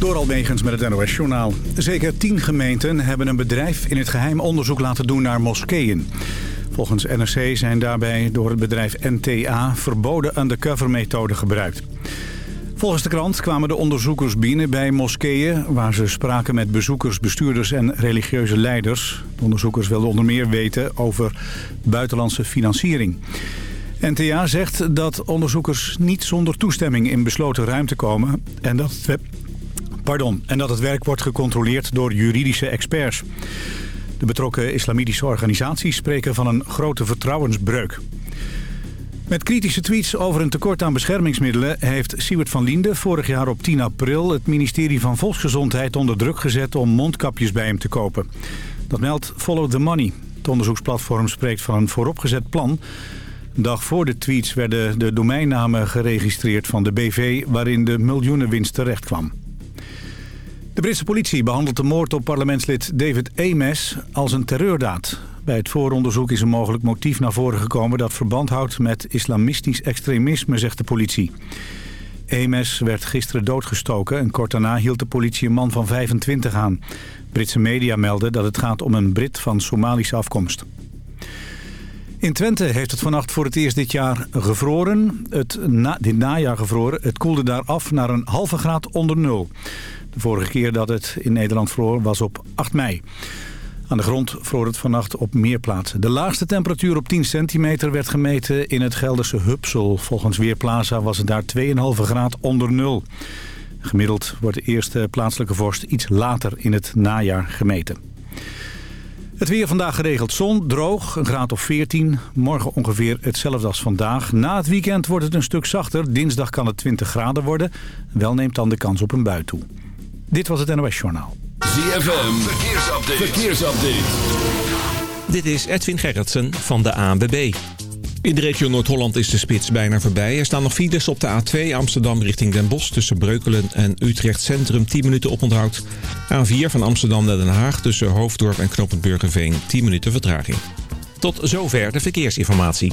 Door Almegens met het NOS-journaal. Zeker tien gemeenten hebben een bedrijf in het geheim onderzoek laten doen naar moskeeën. Volgens NRC zijn daarbij door het bedrijf NTA verboden undercover-methoden gebruikt. Volgens de krant kwamen de onderzoekers binnen bij moskeeën... waar ze spraken met bezoekers, bestuurders en religieuze leiders. De onderzoekers wilden onder meer weten over buitenlandse financiering. NTA zegt dat onderzoekers niet zonder toestemming in besloten ruimte komen... en dat pardon, en dat het werk wordt gecontroleerd door juridische experts. De betrokken islamitische organisaties spreken van een grote vertrouwensbreuk. Met kritische tweets over een tekort aan beschermingsmiddelen... heeft Siewert van Liende vorig jaar op 10 april... het ministerie van Volksgezondheid onder druk gezet om mondkapjes bij hem te kopen. Dat meldt Follow the Money. Het onderzoeksplatform spreekt van een vooropgezet plan... Een dag voor de tweets werden de domeinnamen geregistreerd van de BV... waarin de miljoenenwinst terecht kwam. De Britse politie behandelt de moord op parlementslid David Ames als een terreurdaad. Bij het vooronderzoek is een mogelijk motief naar voren gekomen... dat verband houdt met islamistisch extremisme, zegt de politie. Ames werd gisteren doodgestoken en kort daarna hield de politie een man van 25 aan. Britse media melden dat het gaat om een Brit van Somalische afkomst. In Twente heeft het vannacht voor het eerst dit jaar gevroren. Het na, dit najaar gevroren. Het koelde daar af naar een halve graad onder nul. De vorige keer dat het in Nederland vroor was op 8 mei. Aan de grond vroor het vannacht op meer plaatsen. De laagste temperatuur op 10 centimeter werd gemeten in het Gelderse Hupsel. Volgens Weerplaza was het daar 2,5 graad onder nul. Gemiddeld wordt de eerste plaatselijke vorst iets later in het najaar gemeten. Het weer vandaag geregeld zon, droog, een graad of 14. Morgen ongeveer hetzelfde als vandaag. Na het weekend wordt het een stuk zachter. Dinsdag kan het 20 graden worden. Wel neemt dan de kans op een bui toe. Dit was het NOS Journaal. ZFM, verkeersupdate. verkeersupdate. Dit is Edwin Gerritsen van de ANWB. In de regio Noord-Holland is de spits bijna voorbij. Er staan nog files op de A2 Amsterdam richting Den Bosch... tussen Breukelen en Utrecht Centrum 10 minuten oponthoud. A4 van Amsterdam naar Den Haag tussen Hoofddorp en Knoopend Burgerveen 10 minuten vertraging. Tot zover de verkeersinformatie.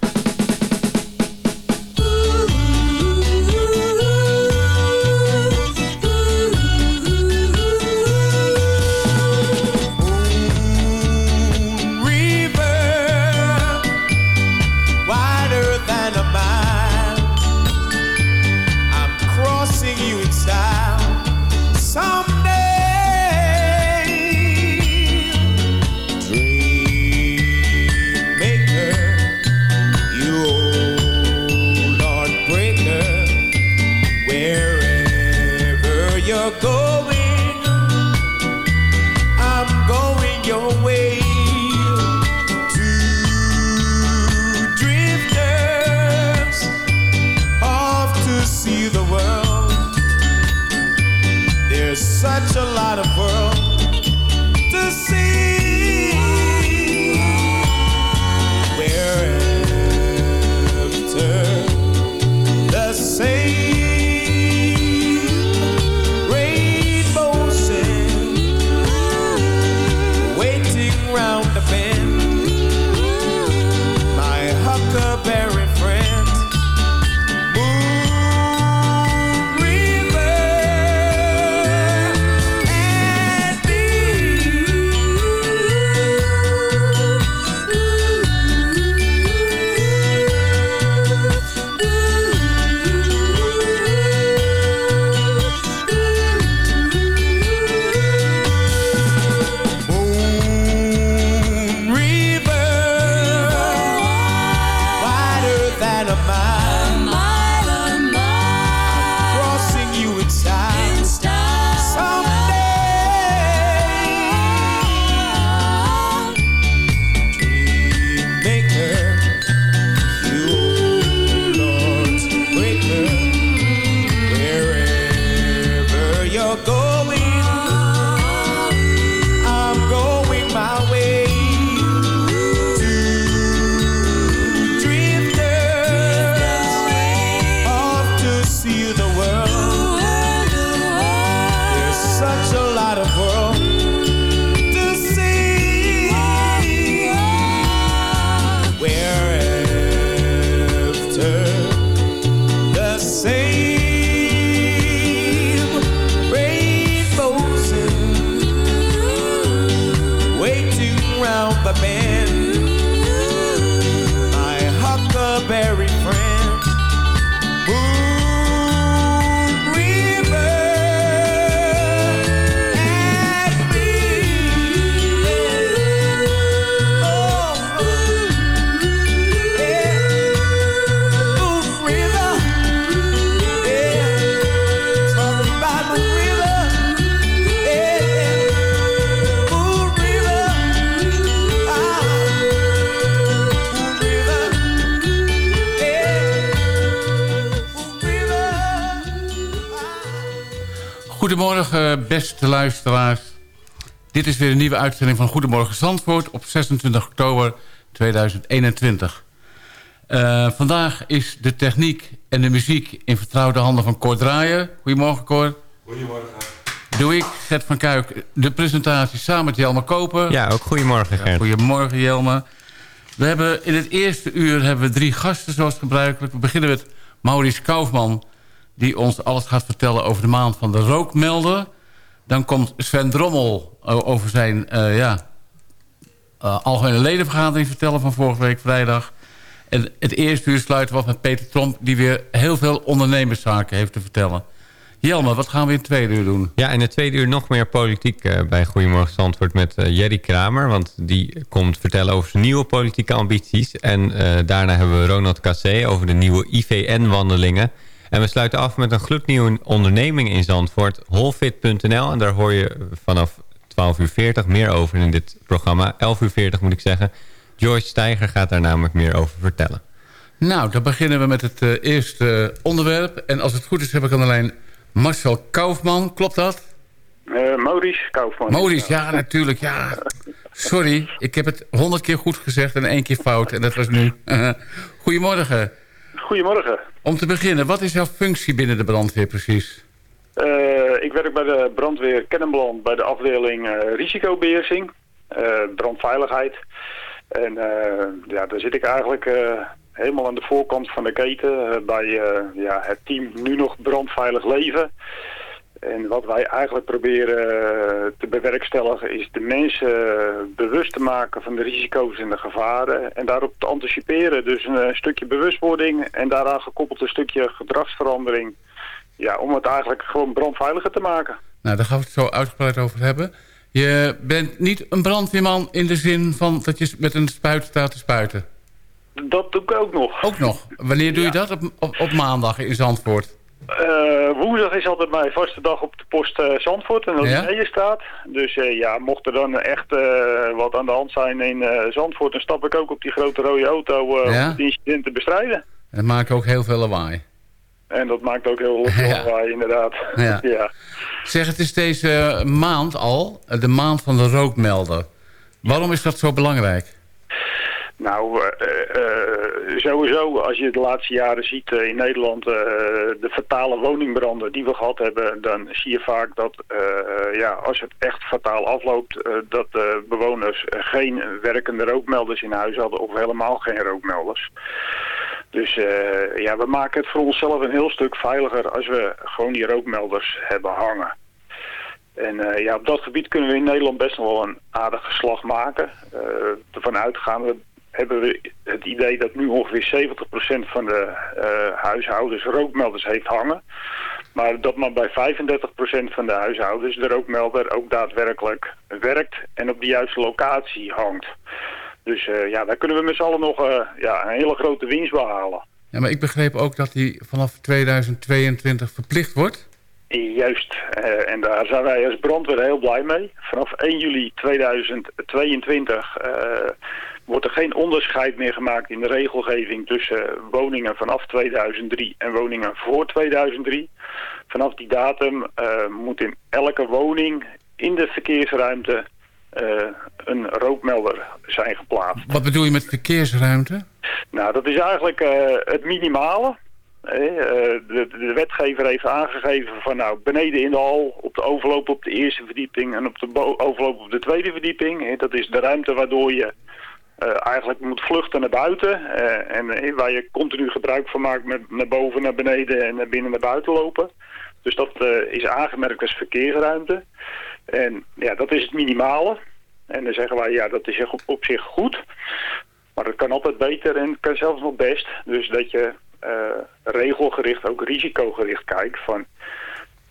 Beste luisteraars. Dit is weer een nieuwe uitzending van Goedemorgen Zandvoort op 26 oktober 2021. Uh, vandaag is de techniek en de muziek in vertrouwde handen van Cor Draaier. Goedemorgen, Cor. Goedemorgen. Doe ik, Gert van Kuik, de presentatie samen met Jelme Koper. Ja, ook goedemorgen, Gert. Ja, goedemorgen, Jelme. We hebben in het eerste uur hebben we drie gasten, zoals gebruikelijk. We beginnen met Maurice Kaufman, die ons alles gaat vertellen over de maand van de rookmelder. Dan komt Sven Drommel over zijn uh, ja, uh, algemene ledenvergadering vertellen van vorige week vrijdag. En het eerste uur sluiten we af met Peter Tromp... die weer heel veel ondernemerszaken heeft te vertellen. Jelmer, wat gaan we in het tweede uur doen? Ja, in het tweede uur nog meer politiek bij Goedemorgen Zandvoort met Jerry Kramer. Want die komt vertellen over zijn nieuwe politieke ambities. En daarna hebben we Ronald Cassé over de nieuwe IVN-wandelingen. En we sluiten af met een gloednieuwe onderneming in Zandvoort, holfit.nl. En daar hoor je vanaf 12.40 uur meer over in dit programma. 11.40 uur moet ik zeggen. Joyce Steiger gaat daar namelijk meer over vertellen. Nou, dan beginnen we met het uh, eerste onderwerp. En als het goed is heb ik aan de lijn Marcel Kaufman. Klopt dat? Uh, Maurice Kaufman. Maurice, ja natuurlijk. Ja. Sorry, ik heb het honderd keer goed gezegd en één keer fout. En dat was nu. Goedemorgen. Goedemorgen. Om te beginnen, wat is jouw functie binnen de brandweer precies? Uh, ik werk bij de brandweer Kennemerland bij de afdeling uh, risicobeheersing, uh, brandveiligheid. En ja, daar zit ik eigenlijk helemaal aan de voorkant van de keten bij ja, het team Nu Nog Brandveilig Leven. En wat wij eigenlijk proberen te bewerkstelligen is de mensen bewust te maken van de risico's en de gevaren. En daarop te anticiperen. Dus een, stukje bewustwording en daaraan gekoppeld een stukje gedragsverandering. Ja, om het eigenlijk gewoon brandveiliger te maken. Nou, daar gaan we het zo uitgebreid over hebben. Je bent niet een brandweerman in de zin van dat je met een spuit staat te spuiten. Dat doe ik ook nog. Ook nog? Wanneer doe je dat? Op, op, op maandag in Zandvoort? Uh, woensdag is altijd mijn vaste dag op de post uh, Zandvoort en dat ja? staat. Dus uh, ja, mocht er dan echt wat aan de hand zijn in Zandvoort... dan stap ik ook op die grote rode auto ja? om het incident te bestrijden. En dat maakt ook heel veel lawaai. En dat maakt ook heel veel lawaai, inderdaad. Ja. ja. Zeg, het is deze maand al, de maand van de rookmelder. Waarom is dat zo belangrijk? Nou, uh, uh, sowieso als je de laatste jaren ziet uh, in Nederland de fatale woningbranden die we gehad hebben, dan zie je vaak dat ja, als het echt fataal afloopt, dat bewoners geen werkende rookmelders in huis hadden of helemaal geen rookmelders. Dus ja, we maken het voor onszelf een heel stuk veiliger als we gewoon die rookmelders hebben hangen. En ja, op dat gebied kunnen we in Nederland best nog wel een aardige slag maken. Uh, ervan uitgaande hebben we het idee dat nu ongeveer 70% van de uh, huishoudens rookmelders heeft hangen. Maar dat maar bij 35% van de huishoudens de rookmelder ook daadwerkelijk werkt en op de juiste locatie hangt. Dus uh, ja, daar kunnen we met z'n allen nog uh, ja, een hele grote winst behalen. Ja, maar ik begreep ook dat die vanaf 2022 verplicht wordt. Juist, uh, en daar zijn wij als brandweer heel blij mee. Vanaf 1 juli 2022 wordt er geen onderscheid meer gemaakt in de regelgeving tussen woningen vanaf 2003 en woningen voor 2003. Vanaf die datum uh, moet in elke woning in de verkeersruimte uh, een rookmelder zijn geplaatst. Wat bedoel je met verkeersruimte? Nou, dat is eigenlijk uh, het minimale. De, de, wetgever heeft aangegeven van nou beneden in de hal, op de overloop op de eerste verdieping en op de overloop op de tweede verdieping. Dat is de ruimte waardoor je eigenlijk moet vluchten naar buiten. Uh, en uh, waar je continu gebruik van maakt met naar boven, naar beneden en naar binnen naar buiten lopen. Dus dat is aangemerkt als verkeersruimte. En ja, dat is het minimale. En dan zeggen wij, ja, dat is op zich goed. Maar het kan altijd beter en het kan zelfs nog best. Dus dat je regelgericht, ook risicogericht kijkt van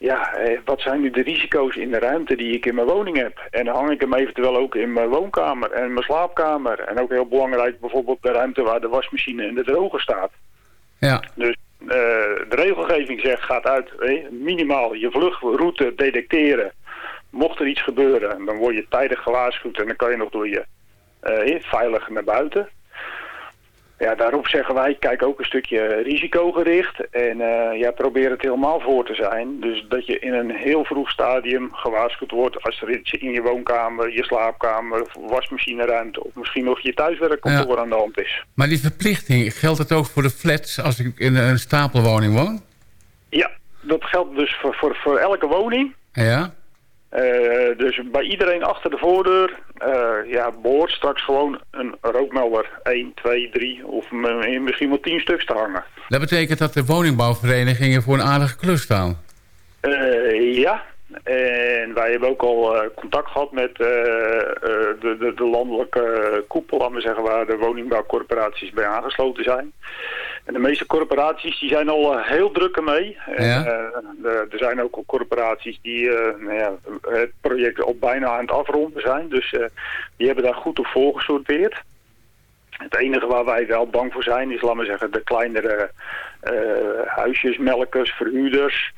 ja, eh, wat zijn nu de risico's in de ruimte die ik in mijn woning heb? En dan hang ik hem eventueel ook in mijn woonkamer en mijn slaapkamer. En ook heel belangrijk bijvoorbeeld de ruimte waar de wasmachine en de droger staat. Ja. Dus uh, de regelgeving zegt, gaat uit eh, minimaal je vluchtroute detecteren. Mocht er iets gebeuren, dan word je tijdig gewaarschuwd en dan kan je nog door je uh, veilig naar buiten. Ja, daarop zeggen wij, kijk ook een stukje risicogericht. En eh, ja, probeer het helemaal voor te zijn. Dus dat je in een heel vroeg stadium gewaarschuwd wordt... als er iets in je woonkamer, je slaapkamer, wasmachineruimte... of misschien nog je thuiswerkkantoor Ja. aan de hand is. Maar die verplichting, geldt het ook voor de flats als ik in een stapelwoning woon? Ja, dat geldt dus voor, voor, voor elke woning. Ja? Eh, dus bij iedereen achter de voordeur eh, ja, behoort straks gewoon een rookmelder 1, 2, 3 of misschien wel 10 stuks te hangen. Dat betekent dat de woningbouwverenigingen voor een aardige klus staan. Eh, ja, en wij hebben ook al eh, contact gehad met eh, eh, de, de, de landelijke koepel, laten we zeggen, waar de woningbouwcorporaties bij aangesloten zijn. En de meeste corporaties die zijn al heel druk ermee. Ja. er zijn ook al corporaties die nou ja, het project al bijna aan het afronden zijn. Dus die hebben daar goed op voorgesorteerd. Het enige waar wij wel bang voor zijn is, laten we zeggen, de kleinere eh, huisjes, melkers, verhuurders.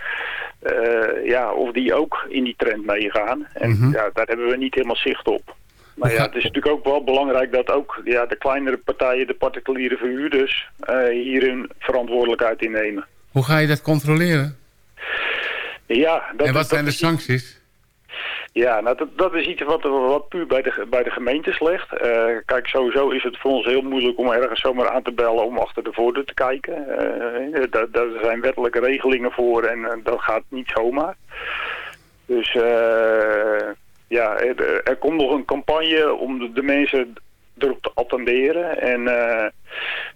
eh, ja, of die ook in die trend meegaan. En Mhm. ja, daar hebben we niet helemaal zicht op. Maar ja, het is natuurlijk ook wel belangrijk dat ook ja, de kleinere partijen, de particuliere verhuurders, eh, hier hun verantwoordelijkheid innemen. Hoe ga je dat controleren? Ja, dat, en wat zijn de sancties? Ja, nou, dat, dat is iets wat, wat puur bij de, bij de gemeentes ligt. Eh, kijk, sowieso is het voor ons heel moeilijk om ergens zomaar aan te bellen om achter de voordeur te kijken. Eh, daar, daar zijn wettelijke regelingen voor en eh, dat gaat niet zomaar. Dus ja, er, komt nog een campagne om de, mensen erop te attenderen. En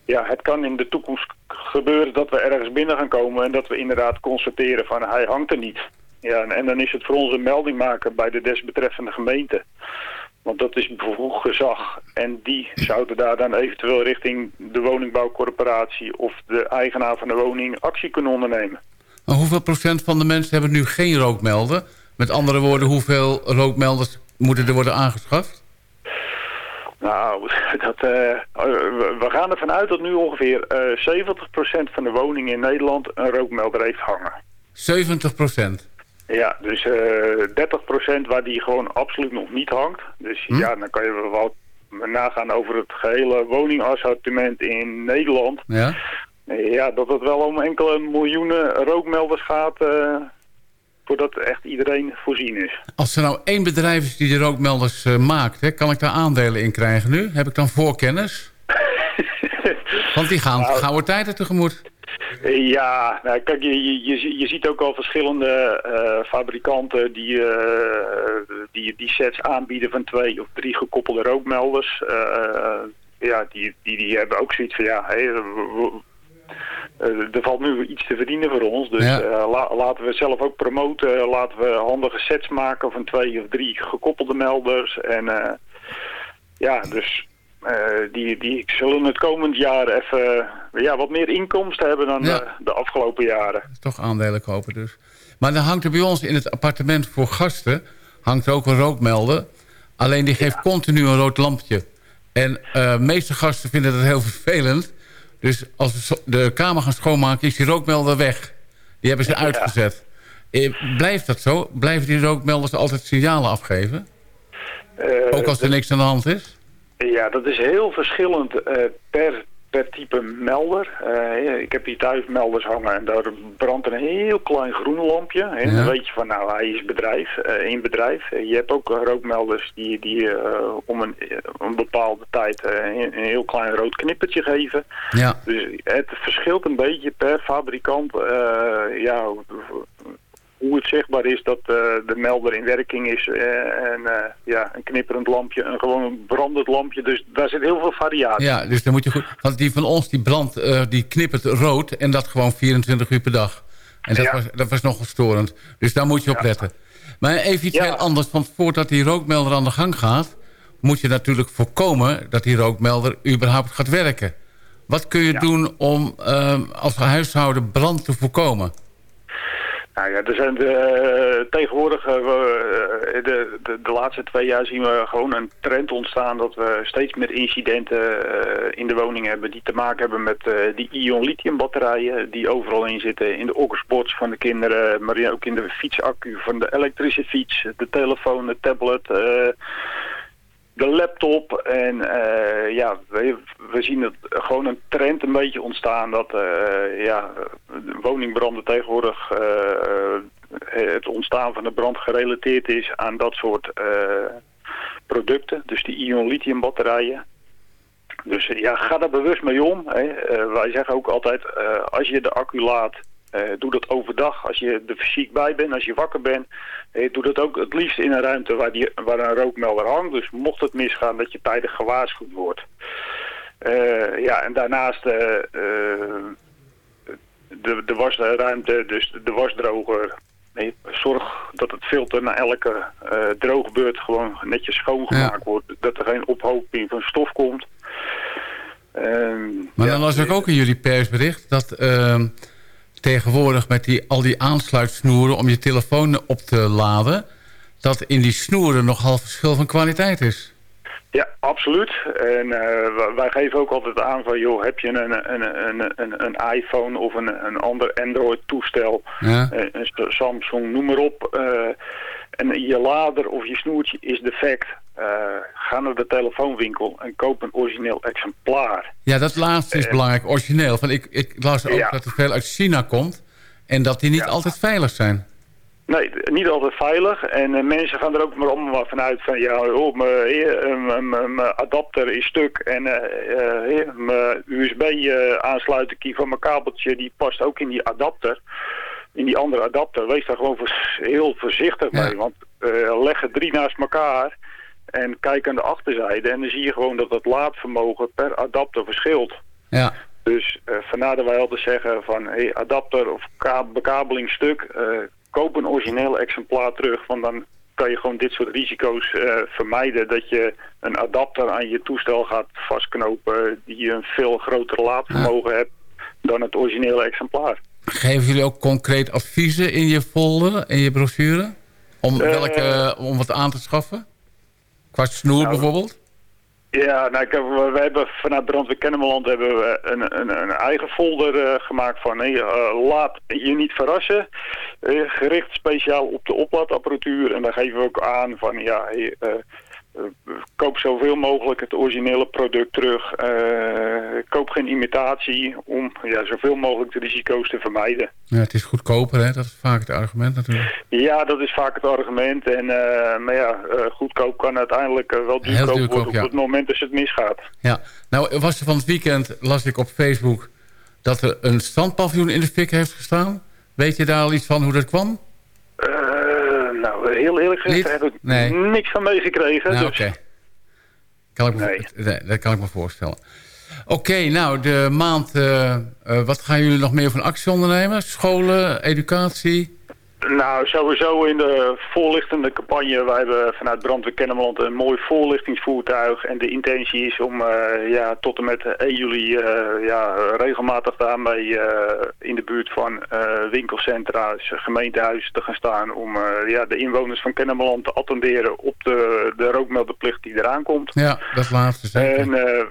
ja, het kan in de toekomst gebeuren dat we ergens binnen gaan komen en dat we inderdaad constateren van hij hangt er niet. Ja, en, en dan is het voor ons een melding maken bij de desbetreffende gemeente. Want dat is bevoegd gezag. En die zouden daar dan eventueel richting de woningbouwcorporatie of de eigenaar van de woning actie kunnen ondernemen. Maar hoeveel procent van de mensen hebben nu geen rookmelder? Met andere woorden, hoeveel rookmelders moeten er worden aangeschaft? Nou, dat, eh, we we gaan ervan uit dat nu ongeveer eh 70% van de woningen in Nederland een rookmelder heeft hangen. 70 procent. Ja, dus eh 30% waar die gewoon absoluut nog niet hangt. Dus Hm? ja, dan kan je wel nagaan over het gehele woningassortiment in Nederland. Ja? Ja, dat het wel om enkele miljoenen rookmelders gaat eh, voordat echt iedereen voorzien is. Als er nou één bedrijf is die de rookmelders eh, maakt, hè, kan ik daar aandelen in krijgen nu? Heb ik dan voorkennis? Want die gaan Nou. gouden tijden tegemoet. Ja, nou, kijk, je, je, je, ziet ook al verschillende eh, fabrikanten die, eh, die, die sets aanbieden van twee of drie gekoppelde rookmelders. Eh, ja, die, die, die hebben ook zoiets van, ja, er valt nu iets te verdienen voor ons. Dus Ja. la- laten we zelf ook promoten. Laten we handige sets maken van twee of drie gekoppelde melders. En ja, dus die, die zullen het komend jaar even eh, ja, wat meer inkomsten hebben dan Ja. eh, de afgelopen jaren. Toch aandelen kopen dus. Maar dan hangt er bij ons in het appartement voor gasten... hangt er ook een rookmelder. Alleen die geeft continu een rood lampje. En eh, de meeste gasten vinden dat heel vervelend. Dus als we de kamer gaan schoonmaken, is die rookmelder weg. Die hebben ze Ja. uitgezet. Eh, blijft dat zo? Blijven die rookmelders altijd signalen afgeven? Eh, Ook als er niks aan de hand is? Ja, dat is heel verschillend eh, per, per type melder. Eh, ik heb hier thuis melders hangen en daar brandt een heel klein groen lampje. En Ja. dan weet je van, nou, hij is bedrijf, eh, in bedrijf. Je hebt ook rookmelders die, die om een, een bepaalde tijd een, heel klein rood knippertje geven. Ja. Dus het verschilt een beetje per fabrikant. ja, hoe het zichtbaar is dat eh, de melder in werking is. eh, en eh, ja, een knipperend lampje, een gewoon brandend lampje. Dus daar zit heel veel variatie. Ja, dus dan moet je goed... Want die van ons, die brandt, eh, die knippert rood... en dat gewoon 24 uur per dag. En dat, Ja. was, dat was nogal storend. Dus daar moet je op letten. Maar even iets Ja. heel anders. Want voordat die rookmelder aan de gang gaat... moet je natuurlijk voorkomen dat die rookmelder überhaupt gaat werken. Wat kun je Ja. doen om eh, als huishouden brand te voorkomen? Nou ja, er zijn eh, tegenwoordig, eh, eh, de, de, de laatste twee jaar zien we gewoon een trend ontstaan dat we steeds meer incidenten in de woning hebben die te maken hebben met die ion-lithium batterijen die overal in zitten. In de okkersbots van de kinderen, maar ook in de fietsaccu van de elektrische fiets, de telefoon, de tablet. De laptop. En ja, we, we, zien het gewoon een trend een beetje ontstaan dat ja, woningbranden tegenwoordig het ontstaan van de brand gerelateerd is aan dat soort producten. Dus die ion-lithium batterijen. Dus ja, ga daar bewust mee om. Hè. wij zeggen ook altijd, als je de accu laat doe dat overdag als je er fysiek bij bent, als je wakker bent. Uh, doe dat ook het liefst in een ruimte waar, die, waar een rookmelder hangt. Dus mocht het misgaan, dat je tijdig gewaarschuwd wordt. Uh, ja, en daarnaast de, de wasruimte, dus de wasdroger. Nee, zorg dat het filter na elke droogbeurt gewoon netjes schoongemaakt ja. wordt. Dat er geen ophoping van stof komt. Ehm, maar dan las ik ook in jullie persbericht dat ehm, tegenwoordig met die, al die aansluitsnoeren om je telefoon op te laden... dat in die snoeren nogal verschil van kwaliteit is. Ja, absoluut. En uh, wij geven ook altijd aan van, joh, heb je een, een, een, een, een iPhone of een, een ander Android-toestel, ja. Eh, een Samsung, noem maar op, uh, en je lader of je snoertje is defect, ga naar de telefoonwinkel en koop een origineel exemplaar. Ja, dat laatste is uh, belangrijk, origineel. Van ik, ik las ook ja. dat er veel uit China komt en dat die niet ja. altijd veilig zijn. Nee, niet altijd veilig. En uh, mensen gaan er ook maar om vanuit van... ja, oh, mijn adapter is stuk en mijn USB-aansluiting van mijn kabeltje... die past ook in die adapter in die andere adapter. Wees daar gewoon heel voorzichtig ja. mee. Want leg het drie naast elkaar en kijk aan de achterzijde. En dan zie je gewoon dat het laadvermogen per adapter verschilt. Ja. Dus uh, vandaar dat wij altijd zeggen van hey, adapter of bekabelingstuk, uh, koop een origineel exemplaar terug. Want dan kan je gewoon dit soort risico's uh, vermijden. Dat je een adapter aan je toestel gaat vastknopen die een veel groter laadvermogen ja. hebt dan het originele exemplaar. Geven jullie ook concreet adviezen in je folder, in je brochure? Om, welke, om wat aan te schaffen? Qua snoer nou, bijvoorbeeld? Ja, nou, ik heb, we hebben vanuit Brandweer Kennemerland hebben we een, een, een eigen folder uh, gemaakt van nee, uh, laat je niet verrassen. Uh, gericht speciaal op de oplaadapparatuur. En daar geven we ook aan van ja, hey, koop zoveel mogelijk het originele product terug. koop geen imitatie om ja, zoveel mogelijk de risico's te vermijden. Ja, het is goedkoper, hè? dat is vaak het argument natuurlijk. Ja, dat is vaak het argument. En, uh, maar ja, uh, goedkoop kan uiteindelijk wel duurkoop worden op ja. het moment dat het misgaat. Ja, nou was er van het weekend, las ik op Facebook, dat er een strandpaviljoen in de fik heeft gestaan. Weet je daar al iets van hoe dat kwam? Nou, heel eerlijk gezegd Niet? heb ik nee. niks van meegekregen. Nou, dus... Oké. Okay. Nee. Dat kan ik me voorstellen. Oké, okay, nou, de maand... Uh, uh, wat gaan jullie nog meer van actie ondernemen? Scholen, educatie? Nou, sowieso in de voorlichtende campagne. Wij hebben vanuit Brandweer Kennemerland een mooi voorlichtingsvoertuig. En de intentie is om uh, ja, tot en met 1 juli uh, ja, regelmatig daarmee uh, in de buurt van winkelcentra, gemeentehuizen te gaan staan. Om ja, de inwoners van Kennemerland te attenderen op de, de rookmelderplicht die eraan komt. Ja, dat laatste zeker. En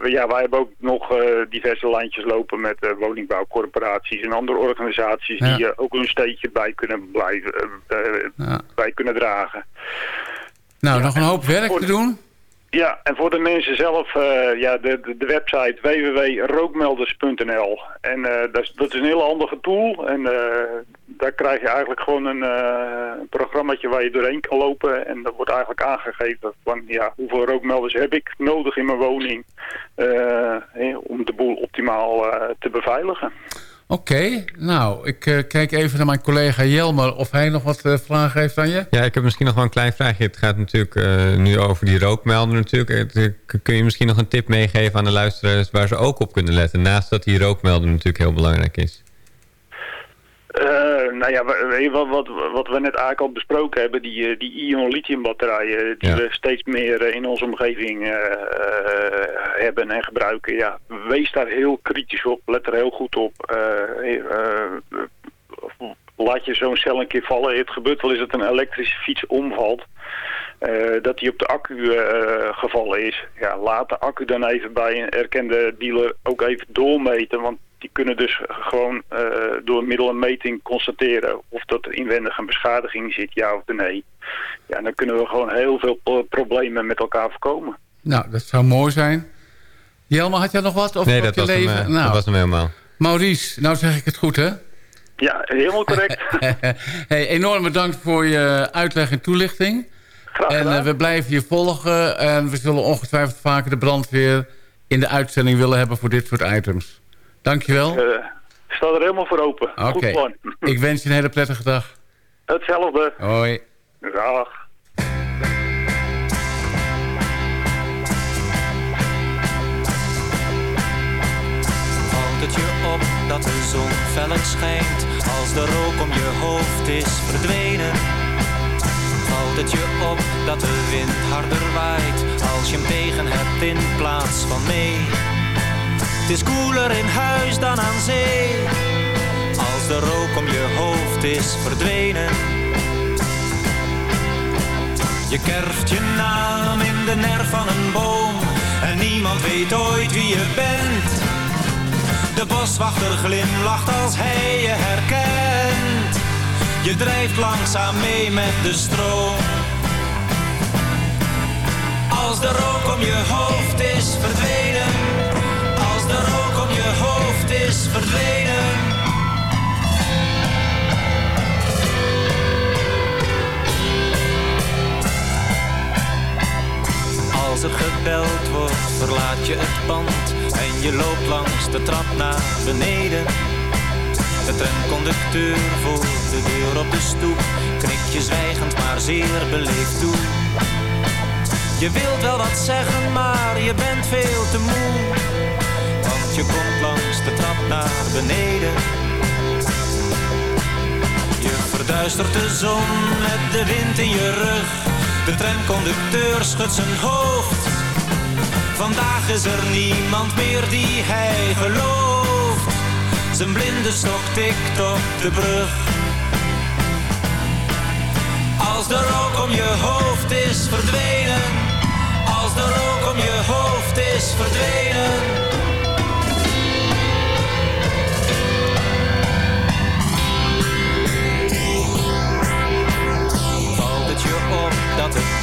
ja, wij hebben ook nog diverse lijntjes lopen met woningbouwcorporaties en andere organisaties ja. die ook een steentje bij kunnen blijven ja. bij kunnen dragen. Nou, nog een hoop werk te doen. Ja, en voor de mensen zelf, uh, ja, de, de, de, website www.rookmelders.nl. En uh, dat, is, dat is een heel handige tool. En uh, daar krijg je eigenlijk gewoon een, een programmaatje waar je doorheen kan lopen. En dat wordt eigenlijk aangegeven van, ja, hoeveel rookmelders heb ik nodig in mijn woning om de boel optimaal te beveiligen. Oké, nou, ik uh, kijk even naar mijn collega Jelmer of hij nog wat uh, vragen heeft aan je. Ja, ik heb misschien nog wel een klein vraagje. Het gaat natuurlijk uh, nu over die rookmelder natuurlijk. kun je misschien nog een tip meegeven aan de luisteraars waar ze ook op kunnen letten? Naast dat die rookmelder natuurlijk heel belangrijk is. Uh, nou ja, wat, wat, wat, we net eigenlijk al besproken hebben, die, die ion-lithium batterijen die ja. we steeds meer in onze omgeving uh, hebben en gebruiken. Ja, wees daar heel kritisch op, let er heel goed op. laat je zo'n cel een keer vallen. Het gebeurt wel eens dat een elektrische fiets omvalt. Uh, dat die op de accu uh, gevallen is. Ja, laat de accu dan even bij een erkende dealer ook even doormeten. Want die kunnen dus gewoon uh, door middel een meting constateren of dat er inwendig een beschadiging zit, ja of nee. Ja, dan kunnen we gewoon heel veel problemen met elkaar voorkomen. Nou, dat zou mooi zijn. Jelma, had jij nog wat over nee, dat je was, leven? hem, eh, nou, dat was hem helemaal. Maurice, nou zeg ik het goed, hè? Ja, helemaal correct. hey, enorm bedankt voor je uitleg en toelichting. Graag En eh, we blijven je volgen. En we zullen ongetwijfeld vaker de brandweer in de uitzending willen hebben voor dit soort items. Dankjewel. Eh, ik sta er helemaal voor open. Oké. Goed plan. Ik wens je een hele prettige dag. Hetzelfde. Hoi. Dag. Valt het je op dat de zon feller schijnt als de rook om je hoofd is verdwenen? Valt het je op dat de wind harder waait als je hem tegen hebt in plaats van mee? Het is koeler in huis dan aan zee als de rook om je hoofd is verdwenen. Je kerft je naam in de nerf van een boom en niemand weet ooit wie je bent. De boswachter glimlacht als hij je herkent. Je drijft langzaam mee met de stroom. Als de rook om je hoofd is verdwenen. Is. Als er gebeld wordt, verlaat je het pand en je loopt langs de trap naar beneden. De tramconducteur voor de deur op de stoep knikt je zwijgend maar zeer beleefd toe. Je wilt wel wat zeggen, maar je bent veel te moe. Je komt langs de trap naar beneden. Je verduistert de zon met de wind in je rug. De tramconducteur schudt zijn hoofd. Vandaag is er niemand meer die hij gelooft. Zijn blinde stok tikt op de brug. Als de rook om je hoofd is verdwenen. Als de rook om je hoofd is verdwenen.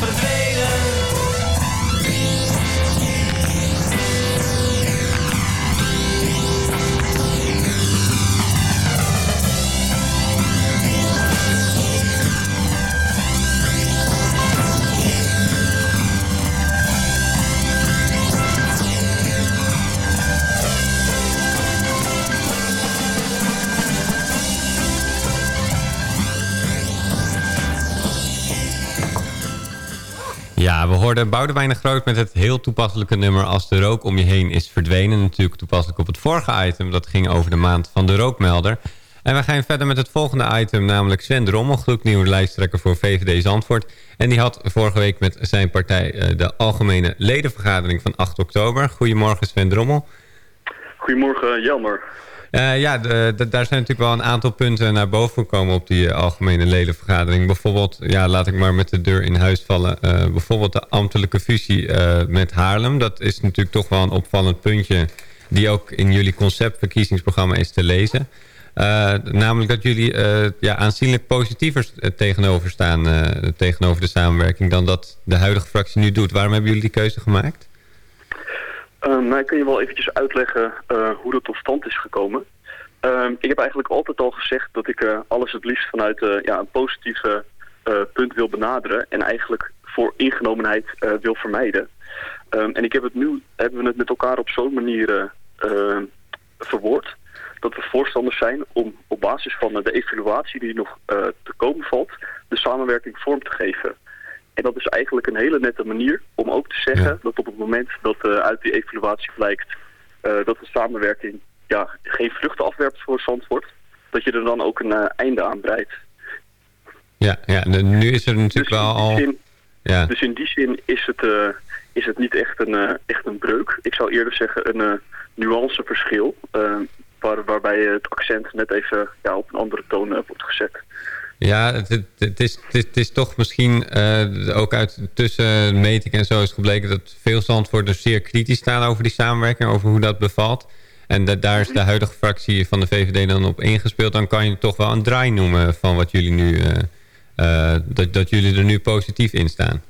verdwenen. Ja, we hoorden Boudewijn de Groot met het heel toepasselijke nummer Als de rook om je heen is verdwenen. Natuurlijk toepasselijk op het vorige item. Dat ging over de maand van de rookmelder. En we gaan verder met het volgende item, namelijk Sven Drommel, gloednieuwe lijsttrekker voor VVD Zandvoort. En die had vorige week met zijn partij eh, de algemene ledenvergadering van 8 oktober. Goedemorgen Sven Drommel. Goedemorgen Jelmer. Uh, ja, daar zijn natuurlijk wel een aantal punten naar boven gekomen op die uh, algemene ledenvergadering. Bijvoorbeeld, ja, laat ik maar met de deur in huis vallen. Uh, bijvoorbeeld de ambtelijke fusie met Haarlem. Dat is natuurlijk toch wel een opvallend puntje die ook in jullie conceptverkiezingsprogramma is te lezen. namelijk dat jullie ja, aanzienlijk positiever tegenover staan tegenover de samenwerking dan dat de huidige fractie nu doet. Waarom hebben jullie die keuze gemaakt? Uh, nou, ik kan je wel eventjes uitleggen uh, hoe dat tot stand is gekomen. Uh, ik heb eigenlijk altijd al gezegd dat ik alles het liefst vanuit ja, een positieve punt wil benaderen. En eigenlijk voor ingenomenheid wil vermijden. Ehm, en ik heb het nu, hebben we het met elkaar op zo'n manier verwoord dat we voorstanders zijn om op basis van de evaluatie die nog te komen valt, de samenwerking vorm te geven. En dat is eigenlijk een hele nette manier om ook te zeggen dat op het moment dat uit die evaluatie blijkt dat de samenwerking ja, geen vruchten afwerpt voor Zandvoort, dat je er dan ook een einde aan breidt. Ja, ja, nu is er natuurlijk dus wel al... ja. Dus in die zin is het, is het niet echt een, echt een breuk. Ik zou eerder zeggen een nuanceverschil. Waar, waarbij het accent net even ja, op een andere toon wordt gezet. Ja, het, het, is, het, is toch misschien ook uit tussenmeting en zo is gebleken... dat veel Zandvoorters zeer kritisch staan over die samenwerking, over hoe dat bevalt. En daar is de huidige fractie van de VVD dan op ingespeeld. Dan kan je toch wel een draai noemen van wat jullie nu uh, dat, dat jullie er nu positief in staan?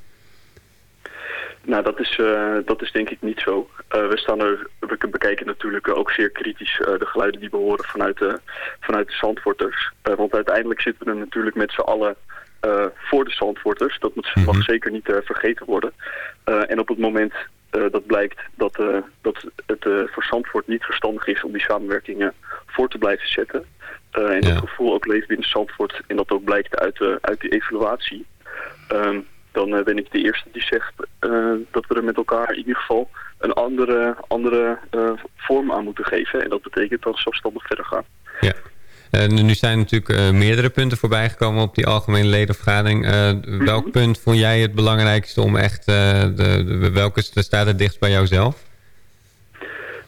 Nou, dat is, uh, dat is denk ik niet zo. Uh, we, staan er, we bekijken natuurlijk ook zeer kritisch de geluiden die we horen vanuit de, vanuit de Zandvoorters. want uiteindelijk zitten we er natuurlijk met z'n allen voor de Zandvoorters. Dat moet, mag mm -hmm. zeker niet vergeten worden. en op het moment dat blijkt dat, dat het voor Zandvoort niet verstandig is om die samenwerkingen voor te blijven zetten... En ja. dat gevoel ook leeft binnen Zandvoort. En dat ook blijkt uit, uh, uit die evaluatie. Um, dan uh, ben ik de eerste die zegt dat we er met elkaar in ieder geval een andere, andere vorm aan moeten geven. En dat betekent dan zelfstandig verder gaan. Ja. nu zijn natuurlijk meerdere punten voorbijgekomen op die algemene ledenvergadering. Mm -hmm. Welk punt vond jij het belangrijkste om echt... de, de, welke staat het dichtst bij jouzelf?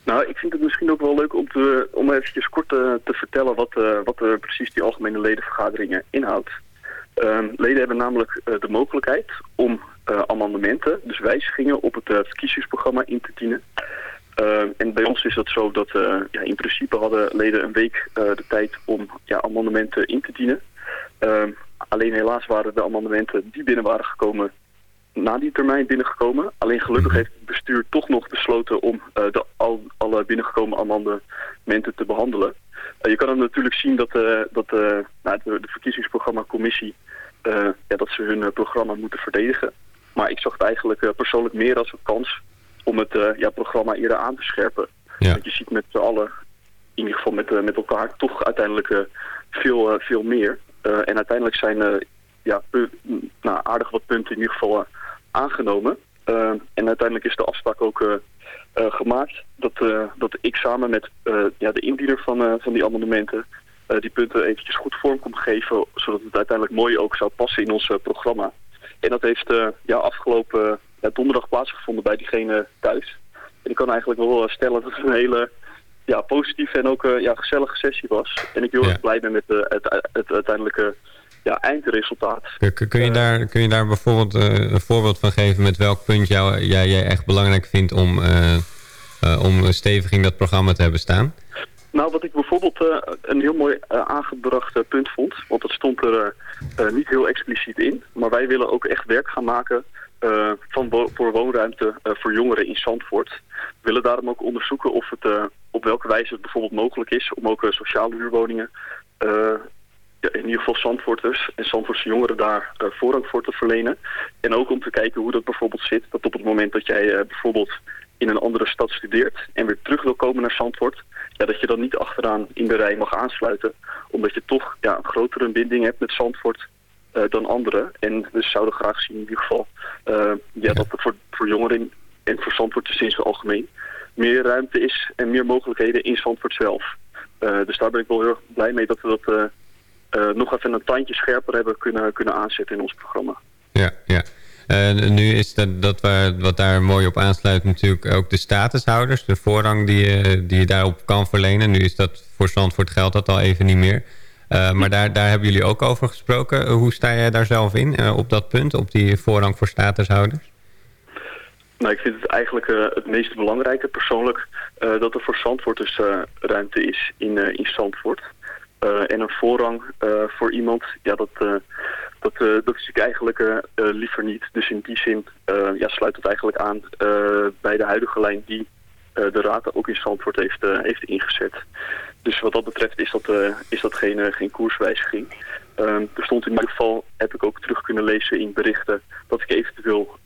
Nou, ik vind het misschien ook wel leuk om, te, om eventjes kort te, te vertellen wat, wat precies die algemene ledenvergaderingen inhoudt. Uh, leden hebben namelijk uh, de mogelijkheid om amendementen, dus wijzigingen op het verkiezingsprogramma in te dienen. en bij ons is dat zo dat ja, in principe hadden leden een week de tijd om ja, amendementen in te dienen. alleen helaas waren de amendementen die binnen waren gekomen na die termijn binnengekomen. Alleen gelukkig heeft het bestuur toch nog besloten om de, al, alle binnengekomen amendementen te behandelen. Je kan natuurlijk zien dat, uh, dat nou, de, de verkiezingsprogrammacommissie ja, dat ze hun programma moeten verdedigen. Maar ik zag het eigenlijk persoonlijk meer als een kans om het ja, programma eerder aan te scherpen. Ja. Want je ziet met z'n allen, in ieder geval met, met elkaar, toch uiteindelijk veel, veel meer. en uiteindelijk zijn ja, nou, aardig wat punten in ieder geval aangenomen. En uiteindelijk is de afspraak ook gemaakt dat, dat ik samen met ja, de indiener van, van die amendementen die punten eventjes goed vorm kon geven, zodat het uiteindelijk mooi ook zou passen in ons programma. En dat heeft ja, afgelopen ja, donderdag plaatsgevonden bij diegene thuis. En ik kan eigenlijk wel stellen dat het een hele ja, positieve en ook ja, gezellige sessie was. En ik heel erg blij ben met het, het, het uiteindelijke ja, eindresultaat. Kun, kun, je daar, kun je daar bijvoorbeeld uh, een voorbeeld van geven met welk punt jou, jij, jij echt belangrijk vindt om, uh, om stevig in dat programma te hebben staan? Nou, wat ik bijvoorbeeld een heel mooi aangebracht punt vond, want dat stond er niet heel expliciet in, maar wij willen ook echt werk gaan maken van voor woonruimte voor jongeren in Zandvoort. We willen daarom ook onderzoeken of het, op welke wijze het bijvoorbeeld mogelijk is om ook sociale huurwoningen in ieder geval Zandvoorters en Zandvoortse jongeren daar uh, voorrang voor te verlenen. En ook om te kijken hoe dat bijvoorbeeld zit. Dat op het moment dat jij uh, bijvoorbeeld in een andere stad studeert en weer terug wil komen naar Zandvoort, ja, dat je dan niet achteraan in de rij mag aansluiten. Omdat je toch ja, een grotere binding hebt met Zandvoort uh, dan anderen. En we zouden graag zien in ieder geval ja, dat er voor, voor jongeren en voor Zandvoort dus het algemeen meer ruimte is en meer mogelijkheden in Zandvoort zelf. dus daar ben ik wel heel erg blij mee dat we dat nog even een tandje scherper hebben kunnen, kunnen aanzetten in ons programma. Ja, ja. Uh, nu is dat, dat waar, wat daar mooi op aansluit natuurlijk ook de statushouders. De voorrang die je, die je daarop kan verlenen. Nu is dat voor Zandvoort geldt dat al even niet meer. Uh, maar daar, daar hebben jullie ook over gesproken. hoe sta jij daar zelf in op dat punt? Op die voorrang voor statushouders? Nou, ik vind het eigenlijk het meest belangrijke persoonlijk... dat er voor Zandvoort dus ruimte is in, in Zandvoort. Uh, en een voorrang uh, voor iemand, ja, dat, uh, dat, dat zie ik eigenlijk liever niet. Dus in die zin ja, sluit het eigenlijk aan bij de huidige lijn die de Raad ook in Zandvoort heeft, heeft ingezet. Dus wat dat betreft is dat, is dat geen, geen koerswijziging. er stond in ieder geval, heb ik ook terug kunnen lezen in berichten, dat ik eventueel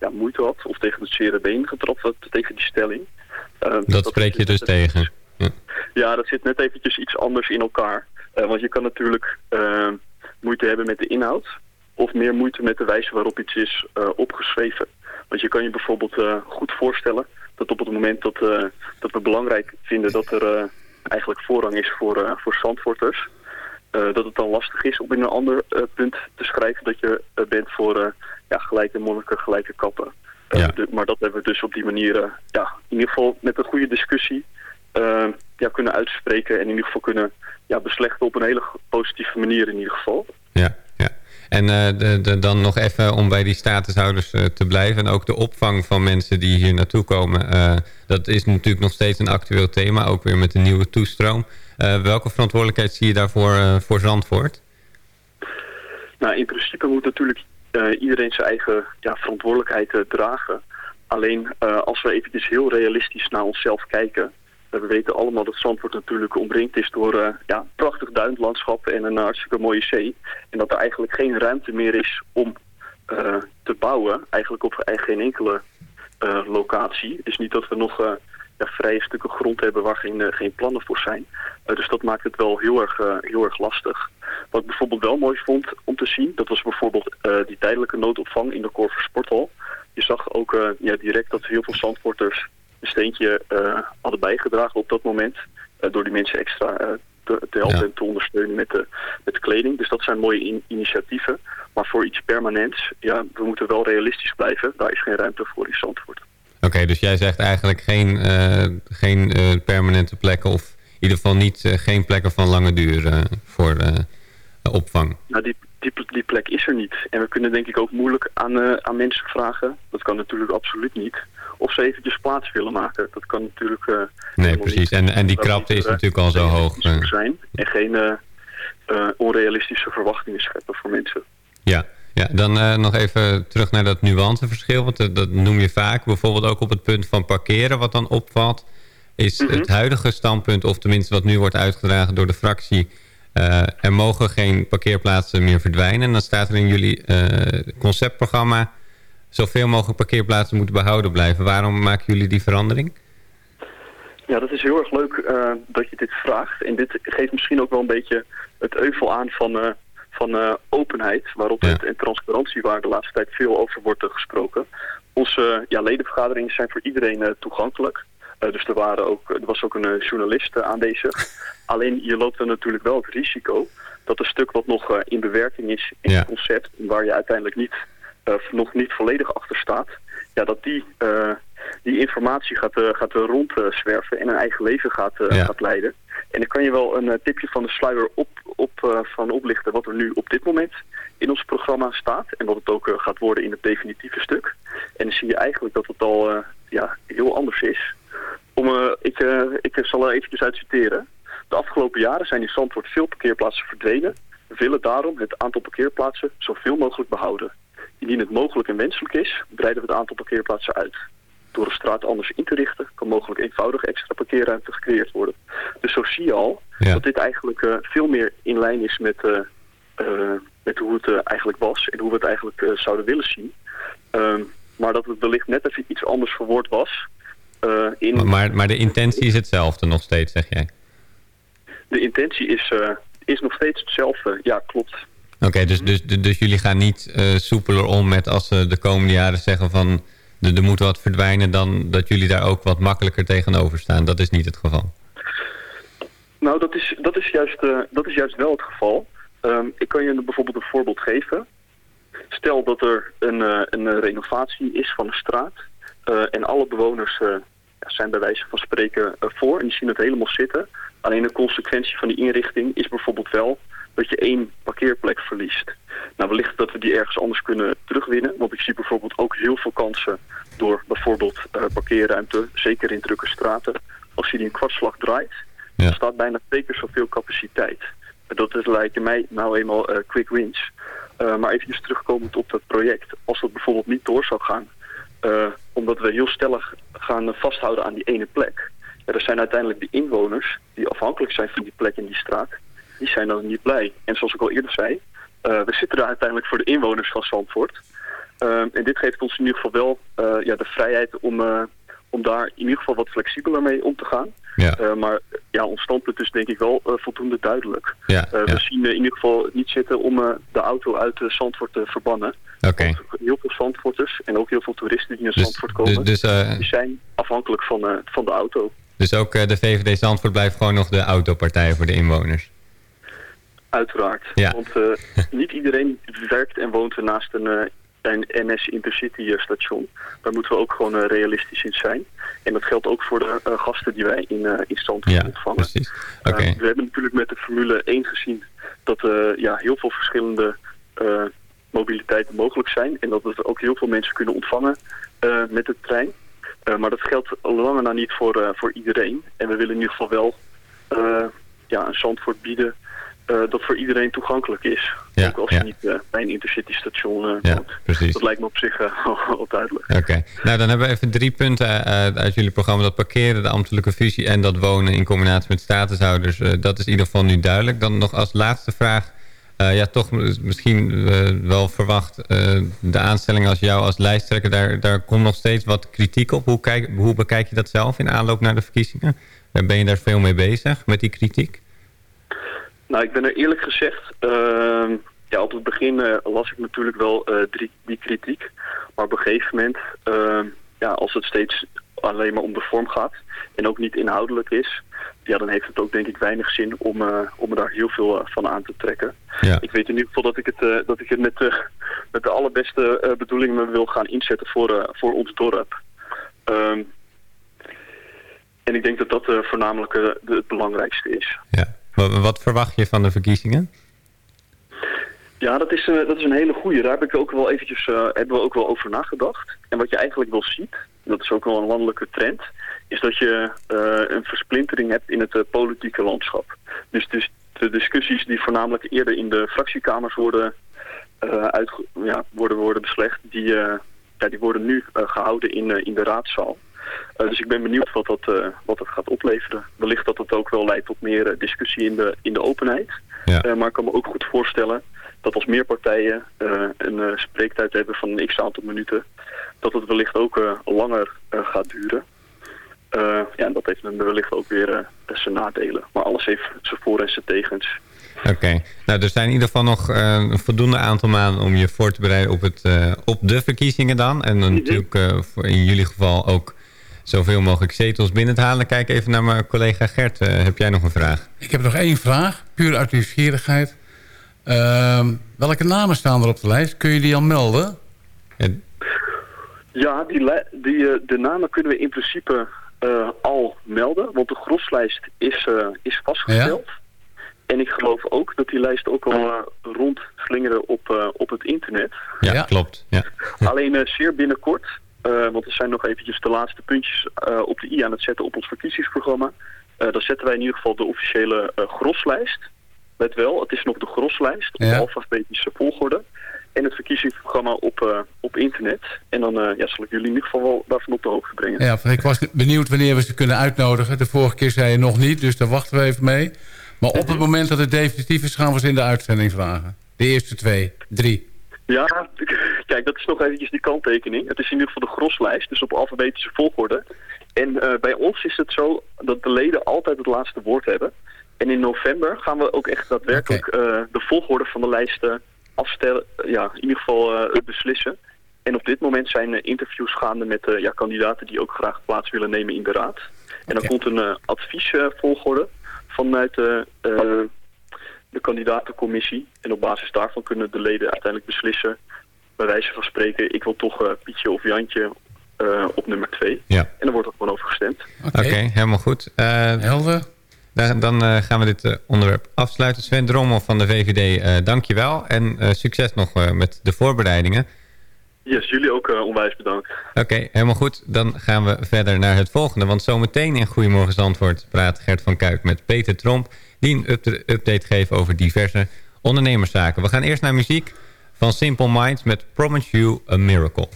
ja, moeite had of tegen het zere been getrapt had tegen die stelling. Uh, dat, spreek je dus tegen? Ja. ja. dat zit net eventjes iets anders in elkaar. Uh, want je kan natuurlijk uh, moeite hebben met de inhoud of meer moeite met de wijze waarop iets is opgeschreven. Want je kan je bijvoorbeeld goed voorstellen dat op het moment dat, dat we belangrijk vinden dat er eigenlijk voorrang is voor, voor Zandvoorters... Uh, dat het dan lastig is om in een ander uh, punt te schrijven dat je uh, bent voor ja, gelijke monniken, gelijke kappen. Ja. De, maar dat hebben we dus op die manier ja, in ieder geval met een goede discussie ja, kunnen uitspreken en in ieder geval kunnen ja, beslechten op een hele positieve manier in ieder geval. Ja, ja. En de, de, dan nog even om bij die statushouders te blijven en ook de opvang van mensen die hier naartoe komen. dat is natuurlijk nog steeds een actueel thema, ook weer met de nieuwe toestroom. Welke verantwoordelijkheid zie je daarvoor voor Zandvoort? Nou, in principe moet natuurlijk uh, iedereen zijn eigen ja, verantwoordelijkheid dragen. Alleen als we eventjes heel realistisch naar onszelf kijken... we weten allemaal dat Zandvoort natuurlijk omringd is door ja, prachtig duinlandschap en een hartstikke mooie zee. En dat er eigenlijk geen ruimte meer is om te bouwen. Eigenlijk op geen enkele locatie. Dus niet dat we nog ja, vrije stukken grond hebben waar geen, uh, geen plannen voor zijn. Uh, dus dat maakt het wel heel erg, uh, heel erg lastig. Wat ik bijvoorbeeld wel mooi vond om te zien, dat was bijvoorbeeld die tijdelijke noodopvang in de Korver Sporthal. Je zag ook ja, direct dat heel veel zandporters een steentje hadden bijgedragen op dat moment. door die mensen extra te, te, helpen ja. en te ondersteunen met de, met de kleding. Dus dat zijn mooie in, initiatieven. Maar voor iets permanents, ja, we moeten wel realistisch blijven. Daar is geen ruimte voor in Zandvoort. Oké, dus jij zegt eigenlijk geen, uh, geen uh, permanente plekken... of in ieder geval niet, uh, geen plekken van lange duur voor opvang. Nou, die, die, die, plek is er niet. En we kunnen denk ik ook moeilijk aan, aan mensen vragen... dat kan natuurlijk absoluut niet... of ze eventjes plaats willen maken. Dat kan natuurlijk... nee, precies. En, en die krapte is natuurlijk al zo hoog. Zijn en geen onrealistische verwachtingen scheppen voor mensen. Ja, ja, dan uh, nog even terug naar dat nuanceverschil. Want dat, dat, noem je vaak. Bijvoorbeeld ook op het punt van parkeren wat dan opvalt. Is mm -hmm. het huidige standpunt, of tenminste wat nu wordt uitgedragen door de fractie... Uh, er mogen geen parkeerplaatsen meer verdwijnen. En dan staat er in jullie uh, conceptprogramma... zoveel mogelijk parkeerplaatsen moeten behouden blijven. Waarom maken jullie die verandering? Ja, dat is heel erg leuk dat je dit vraagt. En dit geeft misschien ook wel een beetje het euvel aan van van uh, openheid, waarop ja. het, en transparantie waar de laatste tijd veel over wordt gesproken. Onze ja, ledenvergaderingen zijn voor iedereen toegankelijk. dus er, waren ook, er was ook een journalist aanwezig. Alleen je loopt er natuurlijk wel het risico dat een stuk wat nog in bewerking is in ja. het concept, waar je uiteindelijk niet, nog niet volledig achter staat, ja, dat die, die informatie gaat, gaat rondzwerven en een eigen leven gaat, ja. gaat leiden. En dan kan je wel een tipje van de sluier op, op, van oplichten wat er nu op dit moment in ons programma staat. En wat het ook gaat worden in het definitieve stuk. En dan zie je eigenlijk dat het al ja, heel anders is. Om, ik, ik zal er eventjes uit citeren. De afgelopen jaren zijn in Zandvoort veel parkeerplaatsen verdwenen. We willen daarom het aantal parkeerplaatsen zoveel mogelijk behouden. Indien het mogelijk en wenselijk is, breiden we het aantal parkeerplaatsen uit. Door de straat anders in te richten, kan mogelijk eenvoudig extra parkeerruimte gecreëerd worden. Dus zo zie je al ja. dat dit eigenlijk uh, veel meer in lijn is met, uh, uh, met hoe het eigenlijk was en hoe we het eigenlijk zouden willen zien. Ehm, maar dat het wellicht net even iets anders verwoord was. in... maar, maar de intentie is hetzelfde nog steeds, zeg jij? De intentie is, is nog steeds hetzelfde, ja, klopt. Oké, dus, dus, dus jullie gaan niet soepeler om met als ze de komende jaren zeggen van er moet wat verdwijnen... dan dat jullie daar ook wat makkelijker tegenover staan. Dat is niet het geval. Nou, dat is, dat is, juist, uh, dat is juist wel het geval. Um, ik kan je bijvoorbeeld een voorbeeld geven. Stel dat er een, een renovatie is van een straat... En alle bewoners zijn bij wijze van spreken voor... en die zien het helemaal zitten. Alleen de consequentie van die inrichting is bijvoorbeeld wel... dat je één parkeerplek verliest. Nou, wellicht dat we die ergens anders kunnen terugwinnen. Want ik zie bijvoorbeeld ook heel veel kansen door bijvoorbeeld parkeerruimte... zeker in drukke straten. Als je die een kwartslag draait ja. Er staat bijna twee keer zoveel capaciteit. Dat is, lijkt mij nou eenmaal uh, quick wins. Uh, maar even terugkomend op dat project. Als dat bijvoorbeeld niet door zou gaan. Omdat we heel stellig gaan vasthouden aan die ene plek. Ja, er zijn uiteindelijk de inwoners die afhankelijk zijn van die plek in die straat. Die zijn dan niet blij. En zoals ik al eerder zei. we zitten er uiteindelijk voor de inwoners van Zandvoort. Ehm, en dit geeft ons in ieder geval wel eh, ja, de vrijheid om, eh, om daar in ieder geval wat flexibeler mee om te gaan. Ja. Eh, maar ja, ons standpunt is denk ik wel eh, voldoende duidelijk. Ja, Eh, ja. We zien eh, in ieder geval niet zitten om eh, de auto uit Zandvoort te verbannen. Oké. Heel veel Zandvoorters en ook heel veel toeristen die naar Dus- Zandvoort komen, dus- dus, eh, die zijn afhankelijk van, eh, van de auto. Dus ook eh, de VVD Zandvoort blijft gewoon nog de autopartij voor de inwoners. Uiteraard. Ja. Want eh, niet iedereen werkt en woont naast een, eh, een NS Intercity eh, station. Daar moeten we ook gewoon realistisch in zijn. En dat geldt ook voor de gasten die wij in, in Zandvoort Ja, ontvangen. precies. We hebben natuurlijk met de Formule 1 gezien dat ja, heel veel verschillende mobiliteiten mogelijk zijn. En dat we ook heel veel mensen kunnen ontvangen met de trein. Maar dat geldt lange na niet voor, voor iedereen. En we willen in ieder geval wel ja, een Zandvoort bieden dat voor iedereen toegankelijk is. Ja, ook als ja. je niet eh, bij een intercity station eh Ja, precies. Dat lijkt me op zich eh, al duidelijk. Oké, nou dan hebben we even drie punten eh, uit jullie programma. Dat parkeren, de ambtelijke fusie en dat wonen in combinatie met statushouders. Eh, dat is in ieder geval nu duidelijk. Dan nog als laatste vraag. eh, ja, toch misschien eh, wel verwacht eh, de aanstelling als jou als lijsttrekker. Daar, daar komt nog steeds wat kritiek op. Hoe, kijk, hoe bekijk je dat zelf in aanloop naar de verkiezingen? Eh, ben je daar veel mee bezig met die kritiek? Nou, ik ben er eerlijk gezegd... ehm, ja, op het begin eh, las ik natuurlijk wel eh, die, die kritiek. Maar op een gegeven moment, ehm, ja, als het steeds alleen maar om de vorm gaat... en ook niet inhoudelijk is... ja, dan heeft het ook denk ik weinig zin om, eh, om me daar heel veel van aan te trekken. Ja. Ik weet in ieder geval dat ik het, dat ik het met, de met de allerbeste bedoelingen wil gaan inzetten voor, voor ons dorp. Ehm, en ik denk dat dat voornamelijk de- het belangrijkste is. Ja. Wat, verwacht je van de verkiezingen? Ja, dat is, eh, dat is een hele goeie. Daar heb ik ook wel eventjes, eh, hebben we ook wel over nagedacht. En wat je eigenlijk wel ziet, dat is ook wel een landelijke trend, is dat je eh, een versplintering hebt in het politieke landschap. Dus, dus de discussies die voornamelijk eerder in de fractiekamers worden, ja, worden, worden beslecht, die, ja, die worden nu eh, gehouden in, in de raadzaal. Eh, dus ik ben benieuwd wat dat, eh, wat dat gaat opleveren. Wellicht dat het ook wel leidt tot meer eh, discussie in de, in de openheid. Ja. Maar ik kan me ook goed voorstellen dat als meer partijen een spreektijd hebben van een x aantal minuten, dat het wellicht ook langer gaat duren. Ja, en dat heeft dan wellicht ook weer zijn nadelen. Maar alles heeft zijn voor- en zijn tegens. Oké, nou er zijn in ieder geval nog een voldoende aantal maanden om je voor te bereiden op, het, op de verkiezingen dan. En dan natuurlijk eh, voor in jullie geval ook zoveel mogelijk zetels binnen te halen. Kijk even naar mijn collega Gert. Eh, heb jij nog een vraag? Ik heb nog één vraag, puur uit nieuwsgierigheid. Ehm, welke namen staan er op de lijst? Kun je die al melden? Ja, die, die, eh, de namen kunnen we in principe eh, al melden, want de groslijst is, eh, is vastgesteld. En ik geloof ook dat die lijst ook al eh, rondslingeren op, eh, op het internet. Ja, klopt. Ja. Alleen eh, zeer binnenkort, eh, want we zijn nog eventjes de laatste puntjes eh, op de i aan het zetten op ons verkiezingsprogramma. Eh dan zetten wij in ieder geval de officiële groslijst. Let wel, het is nog de groslijst op Ja. de alfabetische volgorde. En het verkiezingsprogramma op, op internet. En dan ja, zal ik jullie in ieder geval wel daarvan op de hoogte brengen. Ja, ik was benieuwd wanneer we ze kunnen uitnodigen. De vorige keer zei je nog niet, dus daar wachten we even mee. Maar op het moment dat het definitief is, gaan we ze in de uitzending vragen. De eerste twee, drie. Ja, kijk, dat is nog eventjes die kanttekening. Het is in ieder geval de groslijst, dus op alfabetische volgorde. En eh, bij ons is het zo dat de leden altijd het laatste woord hebben. En in november gaan we ook echt daadwerkelijk eh, de volgorde van de lijsten afstellen. eh, ja, in ieder geval beslissen. En op dit moment zijn interviews gaande met ja, kandidaten die ook graag plaats willen nemen in de raad. En dan komt een adviesvolgorde vanuit de, de kandidatencommissie. En op basis daarvan kunnen de leden uiteindelijk beslissen, bij wijze van spreken, ik wil toch eh, Pietje of Jantje eh, op nummer 2. Ja. En dan wordt er gewoon over gestemd. Oké, helemaal goed. Eh, Helder. dan dan eh, gaan we dit eh, onderwerp afsluiten. Sven Drommel van de VVD, eh dank je wel. En eh, succes nog eh, met de voorbereidingen. Yes, jullie ook eh, onwijs bedankt. Oké, helemaal goed. Dan gaan we verder naar het volgende. Want zometeen in Goedemorgen Zandvoort praat Gert van Kuik met Peter Tromp die een update geven over diverse ondernemerszaken. We gaan eerst naar muziek van Simple Minds met Promise You a Miracle.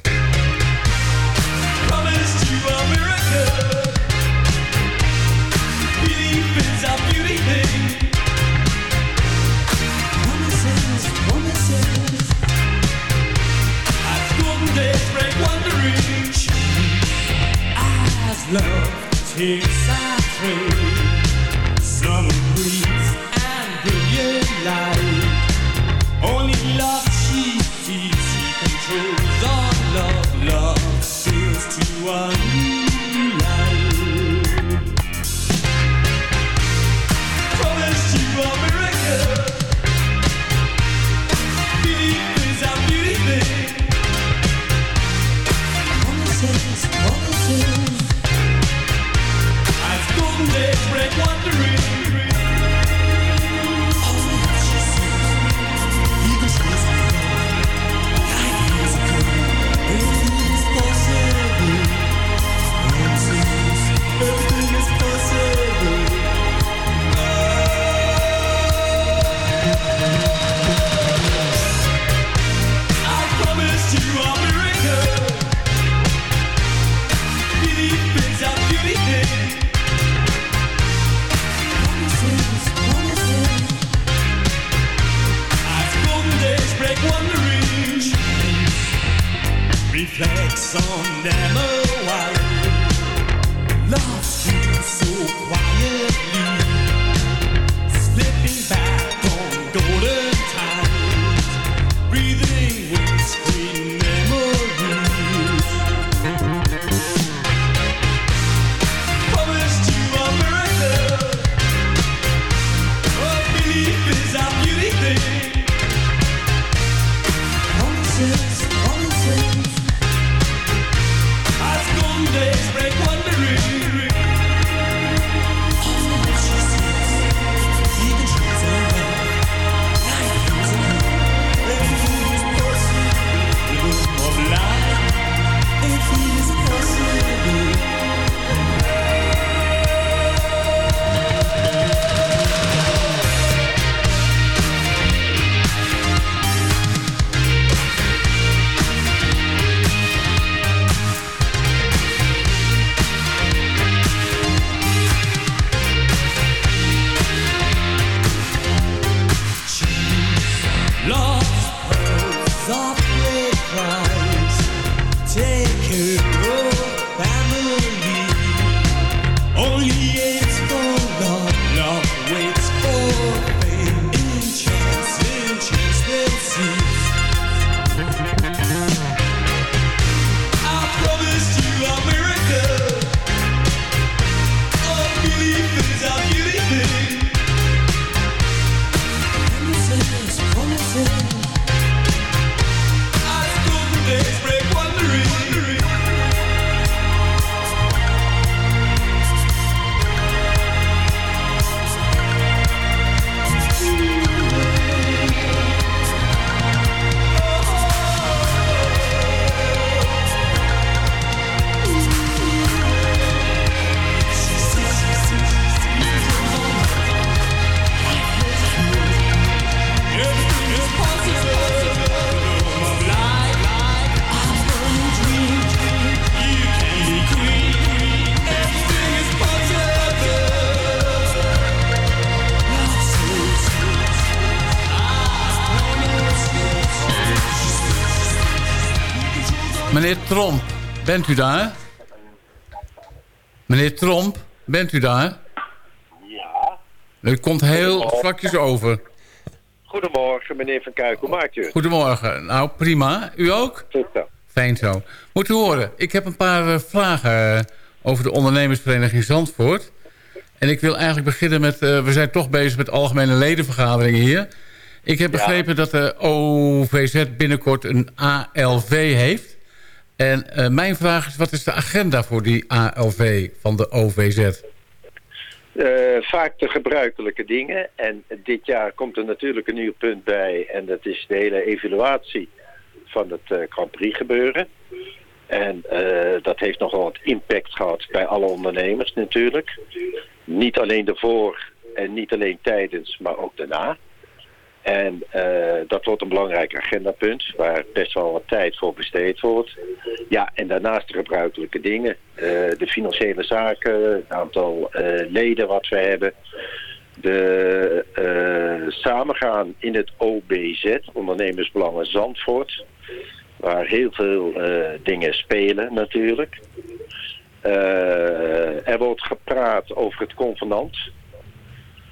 love Meneer Tromp, bent u daar? Meneer Tromp, bent u daar? Ja. U komt heel vlakjes over. Goedemorgen, meneer Van Kuik. Hoe maakt u? Goedemorgen. Nou, prima. U ook? Goed zo. Fijn zo. Moet u horen, ik heb een paar eh, vragen eh, over de ondernemersvereniging Zandvoort. En ik wil eigenlijk beginnen met... eh, we zijn toch bezig met algemene ledenvergaderingen hier. Ik heb Ja. begrepen dat de OVZ binnenkort een ALV heeft. En eh, mijn vraag is, wat is de agenda voor die ALV van de OVZ? Eh, vaak de gebruikelijke dingen. En dit jaar komt er natuurlijk een nieuw punt bij. En dat is de hele evaluatie van het eh, Grand Prix gebeuren. En dat heeft nogal wat impact gehad bij alle ondernemers natuurlijk. Niet alleen ervoor en niet alleen tijdens, maar ook daarna. En eh, dat wordt een belangrijk agendapunt waar best wel wat tijd voor besteed wordt. Ja, en daarnaast de gebruikelijke dingen. Eh, de financiële zaken, het aantal eh, leden wat we hebben. De samengaan in het OBZ, Ondernemersbelangen Zandvoort. Waar heel veel dingen spelen natuurlijk. Er wordt gepraat over het convenant.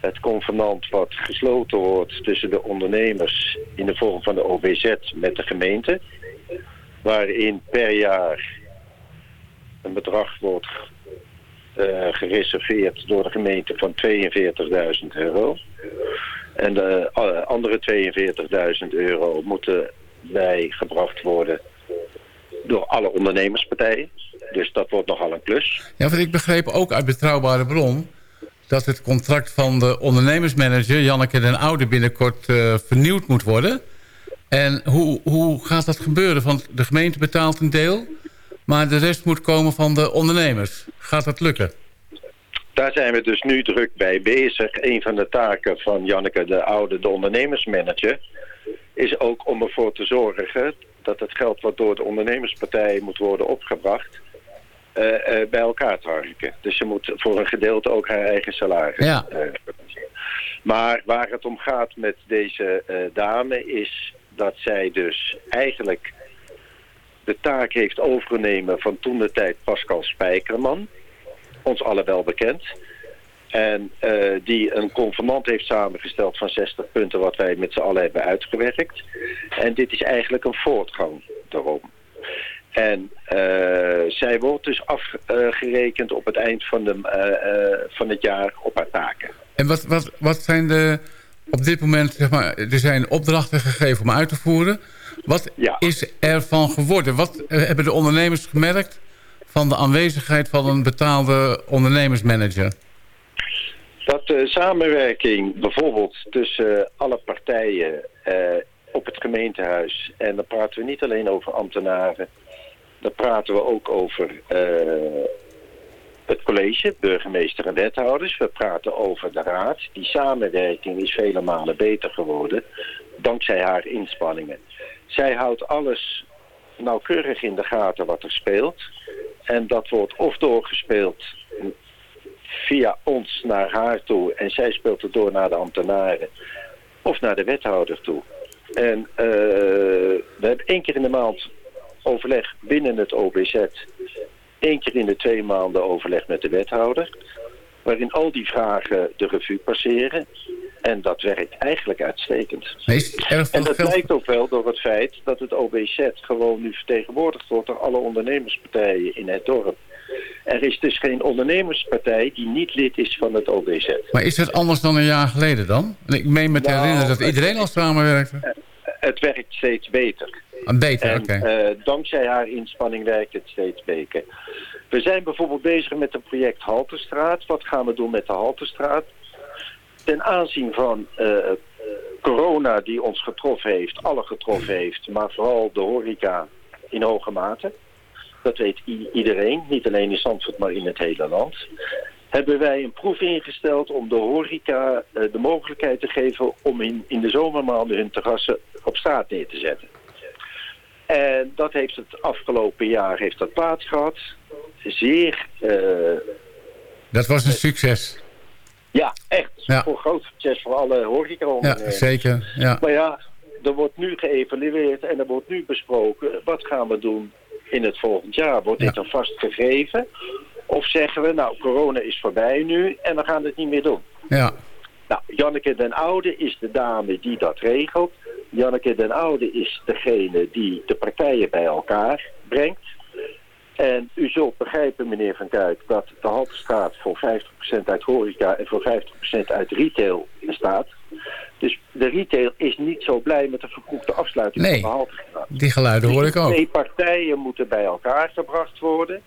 Het convenant wat gesloten wordt tussen de ondernemers in de vorm van de OBZ met de gemeente. Waarin per jaar een bedrag wordt eh, gereserveerd door de gemeente van 42.000 euro. En de eh, andere 42.000 euro moeten bijgebracht worden door alle ondernemerspartijen. Dus dat wordt nogal een klus. Ja, want ik begreep ook uit betrouwbare bron... dat het contract van de ondernemersmanager Janneke den Oude binnenkort eh, vernieuwd moet worden. En hoe, hoe gaat dat gebeuren? Want de gemeente betaalt een deel, maar de rest moet komen van de ondernemers. Gaat dat lukken? Daar zijn we dus nu druk bij bezig. Een van de taken van Janneke de Oude, de ondernemersmanager... is ook om ervoor te zorgen dat het geld wat door de ondernemerspartij moet worden opgebracht... eh, eh, bij elkaar te harken. Dus ze moet voor een gedeelte ook haar eigen salaris Ja. eh. Maar waar het om gaat met deze eh, dame is dat zij dus eigenlijk de taak heeft overgenomen van toen de tijd Pascal Spijkerman. Ons alle wel bekend. En die een convenant heeft samengesteld van 60 punten wat wij met z'n allen hebben uitgewerkt. En dit is eigenlijk een voortgang daarom. En eh, zij wordt dus afgerekend op het eind van, de, eh, eh, van het jaar op haar taken. En wat, wat, wat zijn de... Op dit moment, zeg maar, er zijn opdrachten gegeven om uit te voeren. Wat is er van geworden? Wat hebben de ondernemers gemerkt van de aanwezigheid van een betaalde ondernemersmanager? Dat de samenwerking bijvoorbeeld tussen alle partijen eh, op het gemeentehuis... en dan praten we niet alleen over ambtenaren... dan praten we ook over eh, het college, burgemeester en wethouders. We praten over de raad. Die samenwerking is vele malen beter geworden dankzij haar inspanningen. Zij houdt alles nauwkeurig in de gaten wat er speelt. En dat wordt of doorgespeeld via ons naar haar toe en zij speelt het door naar de ambtenaren of naar de wethouder toe. En eh, we hebben één keer in de maand overleg binnen het OBZ, één keer in de twee maanden overleg met de wethouder, waarin al die vragen de revue passeren. En dat werkt eigenlijk uitstekend. En dat blijkt ook wel door het feit dat het OBZ gewoon nu vertegenwoordigd wordt door alle ondernemerspartijen in het dorp. Er is dus geen ondernemerspartij die niet lid is van het OBZ. Maar is dat anders dan een jaar geleden dan? Ik meen me te Nou, herinneren dat iedereen al samenwerkte. Het werkt steeds beter. Ah, Beter, En eh, dankzij haar inspanning werkt het steeds beter. We zijn bijvoorbeeld bezig met een project Halterstraat. Wat gaan we doen met de Halterstraat? Ten aanzien van eh, corona die ons getroffen heeft, alle getroffen heeft, maar vooral de horeca in hoge mate. Dat weet iedereen, niet alleen in Zandvoort, maar in het hele land. Hebben wij een proef ingesteld om de horeca eh, de mogelijkheid te geven om in, in de zomermaanden hun terrassen op straat neer te zetten. En dat heeft het afgelopen jaar heeft dat plaats gehad. Zeer, eh, Dat was een succes. ja, echt. Ja. Voor groot succes voor alle horeca Ja, zeker. Ja. Maar ja, er wordt nu geëvalueerd en er wordt nu besproken... wat gaan we doen in het volgend jaar? Wordt dit een vast gegeven? Of zeggen we, nou, corona is voorbij nu en we gaan het niet meer doen? Ja. Nou, Janneke den Oude is de dame die dat regelt. Janneke den Oude is degene die de partijen bij elkaar brengt. En u zult begrijpen, meneer Van Kuik, dat de Haltestraat voor 50% uit horeca en voor 50% uit retail bestaat. Dus de retail is niet zo blij met de verkoekte afsluiting Nee. van de Haltestraat. Die geluiden hoor ik Die ook. twee partijen moeten bij elkaar gebracht worden.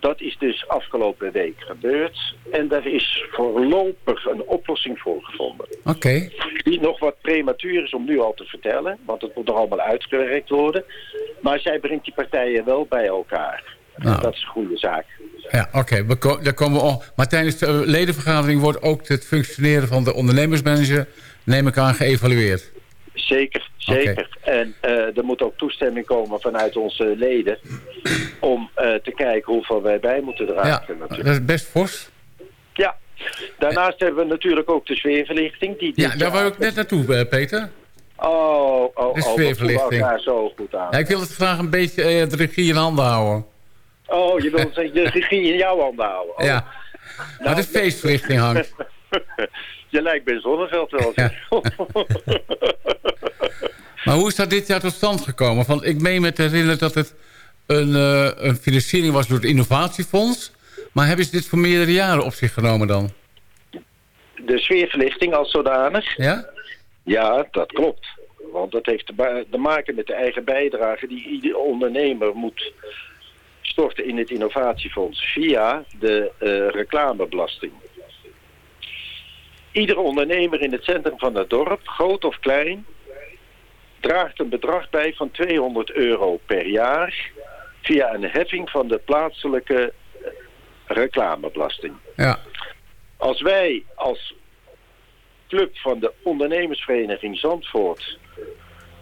Dat is dus afgelopen week gebeurd. En daar is voorlopig een oplossing voor gevonden. Oké. Die nog wat prematuur is om nu al te vertellen. Want het moet nog allemaal uitgewerkt worden. Maar zij brengt die partijen wel bij elkaar. Nou. Dat is een goede zaak. Ja, oké. ko- Daar komen we. Maar tijdens de eh, ledenvergadering wordt ook het functioneren van de ondernemersmanager, neem ik aan, geëvalueerd. Zeker, zeker. En eh, er moet ook toestemming komen vanuit onze leden... om eh, te kijken hoeveel wij bij moeten Ja, dragen. natuurlijk. dat is best fors. Ja, daarnaast hebben we natuurlijk ook de sfeerverlichting. Die Ja, daar wou ik net naartoe, eh, Peter. Oh, oh, oh, De dat sfeerverlichting. elkaar zo goed aan. Ja, ik wil het graag een beetje eh, de regie in handen houden. Oh, je wil de regie in jouw handen houden. Oh. Ja. Maar de feestverlichting hangt. je lijkt bij Zonneveld wel. Ja. Maar hoe is dat dit jaar tot stand gekomen? Want ik meen me te herinneren dat het een, eh, een financiering was door het innovatiefonds. Maar hebben ze dit voor meerdere jaren op zich genomen dan? De sfeerverlichting als zodanig? Ja? Ja, dat klopt. Want dat heeft te maken met de eigen bijdrage die ieder ondernemer moet storten in het innovatiefonds via de eh, reclamebelasting. Iedere ondernemer in het centrum van het dorp, groot of klein, draagt een bedrag bij van 200 euro per jaar via een heffing van de plaatselijke reclamebelasting. Ja. Als wij als club van de ondernemersvereniging Zandvoort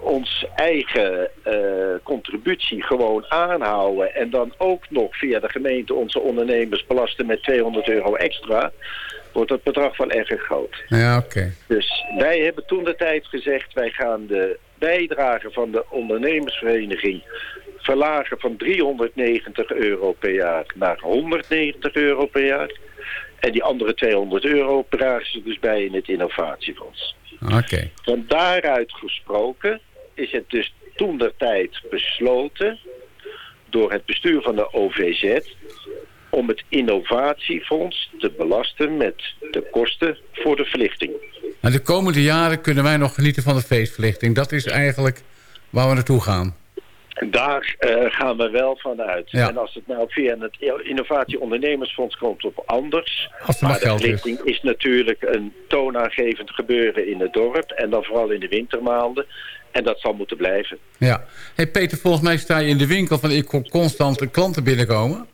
ons eigen eh, contributie gewoon aanhouden en dan ook nog via de gemeente onze ondernemers belasten met 200 euro extra, wordt het bedrag wel erg groot. Ja, oké. Dus wij hebben toen de tijd gezegd, wij gaan de bijdrage van de ondernemersvereniging verlagen van 390 euro per jaar naar 190 euro per jaar. En die andere 200 euro dragen ze dus bij in het innovatiefonds. Oké. Van daaruit gesproken is het dus toen de tijd besloten door het bestuur van de OVZ om het innovatiefonds te belasten met de kosten voor de verlichting. Maar de komende jaren kunnen wij nog genieten van de feestverlichting. Dat is eigenlijk waar we naartoe gaan. Daar eh, gaan we wel van uit. Ja. En als het nou via het Innovatie Ondernemersfonds komt of anders. Als maar de geld is. verlichting is natuurlijk een toonaangevend gebeuren in het dorp. En dan vooral in de wintermaanden. En dat zal moeten blijven. Ja. hey Peter, volgens mij sta je in de winkel van ik kom constant klanten binnenkomen.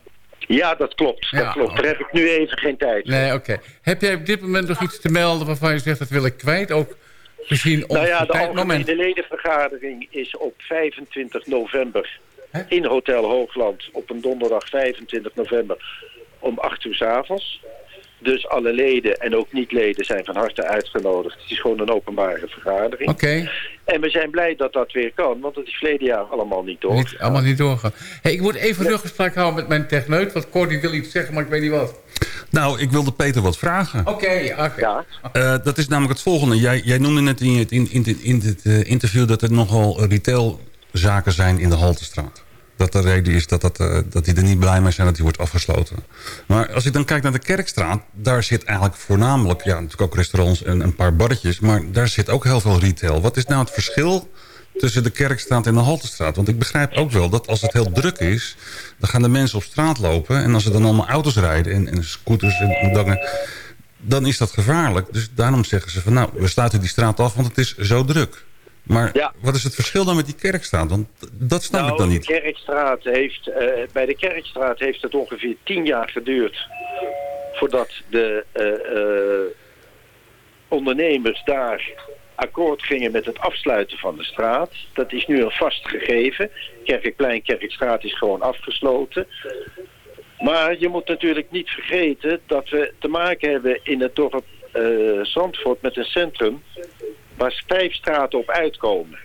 Ja, dat klopt. Ja, dat klopt. Daar heb ik nu even geen tijd voor. Nee, oké. Heb jij op dit moment nog iets te melden waarvan je zegt dat wil ik kwijt? Ook gezien ons Nou ja, de algemene ledenvergadering is op 25 november in Hotel Hoogland op een donderdag 25 november om 8 uur 's avonds. Dus alle leden en ook niet-leden zijn van harte uitgenodigd. Het is gewoon een openbare vergadering. Oké, En we zijn blij dat dat weer kan, want het is verleden jaar allemaal niet door. niet, allemaal niet doorgaan. Hey, ik moet even ruggespraak houden met mijn techneut. Want Cordy wil iets zeggen, maar ik weet niet wat. Nou, ik wilde Peter wat vragen. Oké, oké. Ja, Eh, dat is namelijk het volgende. Jij, jij noemde net in het, in, in, in het eh, interview dat er nogal retailzaken zijn in de Haltestraat. Dat de reden is dat, dat, eh, dat die er niet blij mee zijn dat die wordt afgesloten. Maar als ik dan kijk naar de Kerkstraat, daar zit eigenlijk voornamelijk... ja, natuurlijk ook restaurants en een paar barretjes... maar daar zit ook heel veel retail. Wat is nou het verschil tussen de Kerkstraat en de Haltestraat? Want ik begrijp ook wel dat als het heel druk is... dan gaan de mensen op straat lopen... en als er dan allemaal auto's rijden en, en scooters en, en dingen dan is dat gevaarlijk. Dus daarom zeggen ze van nou, we sluiten die straat af, want het is zo druk. Maar Ja. wat is het verschil dan met die kerkstraat? Want dat snap ik dan nou, niet. de Kerkstraat heeft, eh, bij de Kerkstraat heeft het ongeveer tien jaar geduurd voordat de eh, eh, ondernemers daar akkoord gingen met het afsluiten van de straat. Dat is nu een vast gegeven. Kerkplein, Kerkstraat is gewoon afgesloten. Maar je moet natuurlijk niet vergeten dat we te maken hebben in het dorp Zandvoort met een centrum waar vijf straten op uitkomen.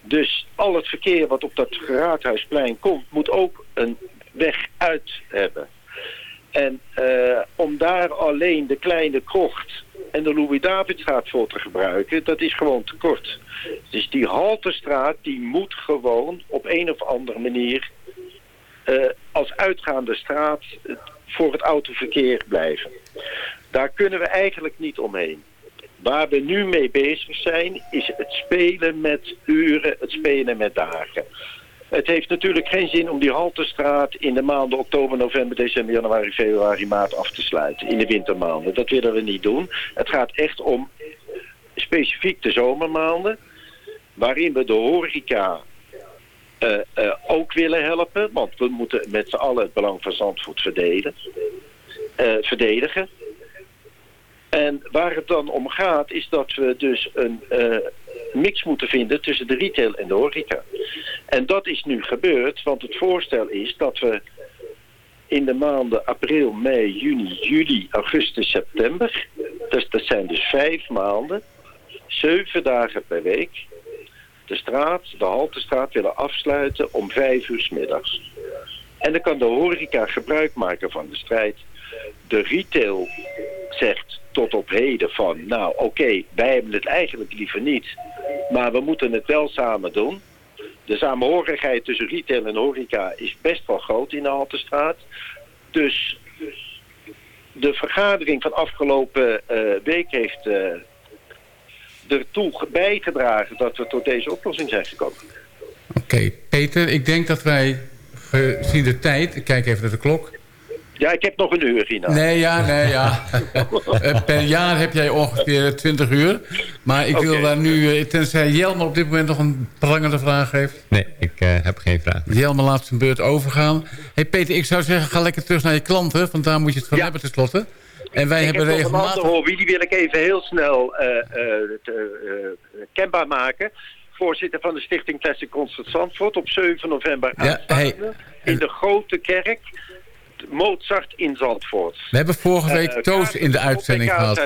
Dus al het verkeer wat op dat Raadhuisplein komt, moet ook een weg uit hebben. En eh, om daar alleen de kleine krocht en de Louis-Davidstraat voor te gebruiken, dat is gewoon te kort. Dus die Haltestraat, die moet gewoon op een of andere manier eh, als uitgaande straat eh, voor het autoverkeer blijven. Daar kunnen we eigenlijk niet omheen. Waar we nu mee bezig zijn, is het spelen met uren, het spelen met dagen. Het heeft natuurlijk geen zin om die Haltestraat in de maanden oktober, november, december, januari, februari, maart af te sluiten. In de wintermaanden. Dat willen we niet doen. Het gaat echt om specifiek de zomermaanden. Waarin we de horeca eh, eh, ook willen helpen. Want we moeten met z'n allen het belang van verdelen, eh, verdedigen. En waar het dan om gaat is dat we dus een eh, mix moeten vinden tussen de retail en de horeca. En dat is nu gebeurd, want het voorstel is dat we in de maanden april, mei, juni, juli, augustus, september... Dus dat zijn dus vijf maanden, zeven dagen per week... de straat, de Haltestraat, willen afsluiten om vijf uur 's middags. En dan kan de horeca gebruik maken van de strijd. De retail zegt tot op heden van, nou oké, wij hebben het eigenlijk liever niet, maar we moeten het wel samen doen. De samenhorigheid tussen retail en horeca is best wel groot in de Haltestraat. Dus de vergadering van afgelopen eh, week heeft eh, ertoe bijgedragen dat we tot deze oplossing zijn gekomen. Oké, Peter, ik denk dat wij gezien de tijd... Ik kijk even naar de klok. Ja, ik heb nog een uur, Rina. Nee, ja, nee, ja. Eh, per jaar heb jij ongeveer 20 uur. Maar ik wil daar nu... eh, Tenzij Jelmer op dit moment nog een prangende vraag heeft. Nee, ik eh, heb geen vraag. Jelmer laat zijn beurt overgaan. hey Peter, ik zou zeggen, ga lekker terug naar je klanten. Want daar moet je het van hebben tenslotte. En wij ik hebben heb nog een regelmatig... andere hobby, die wil ik even heel snel eh, eh, eh, kenbaar maken. Voorzitter van de Stichting Classic Concert Zandvoort op 7 november Ja, aanstaande in de Grote Kerk Mozart in Zandvoort. We hebben vorige week Eh, Toos in de uitzending gehad.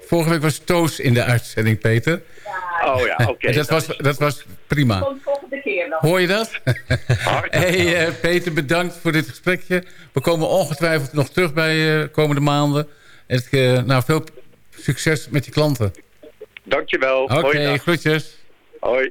Vorige week was Toos in de uitzending, Peter. Oh ja, oké. Dat, was, dat was prima. volgende keer nog. Hoor je dat? hey, eh, Peter, bedankt voor dit gesprekje. We komen ongetwijfeld nog terug bij eh komende maanden. En het, nou, veel succes met je klanten. Dankjewel. Oké, Hoi, dag. groetjes. Hoi.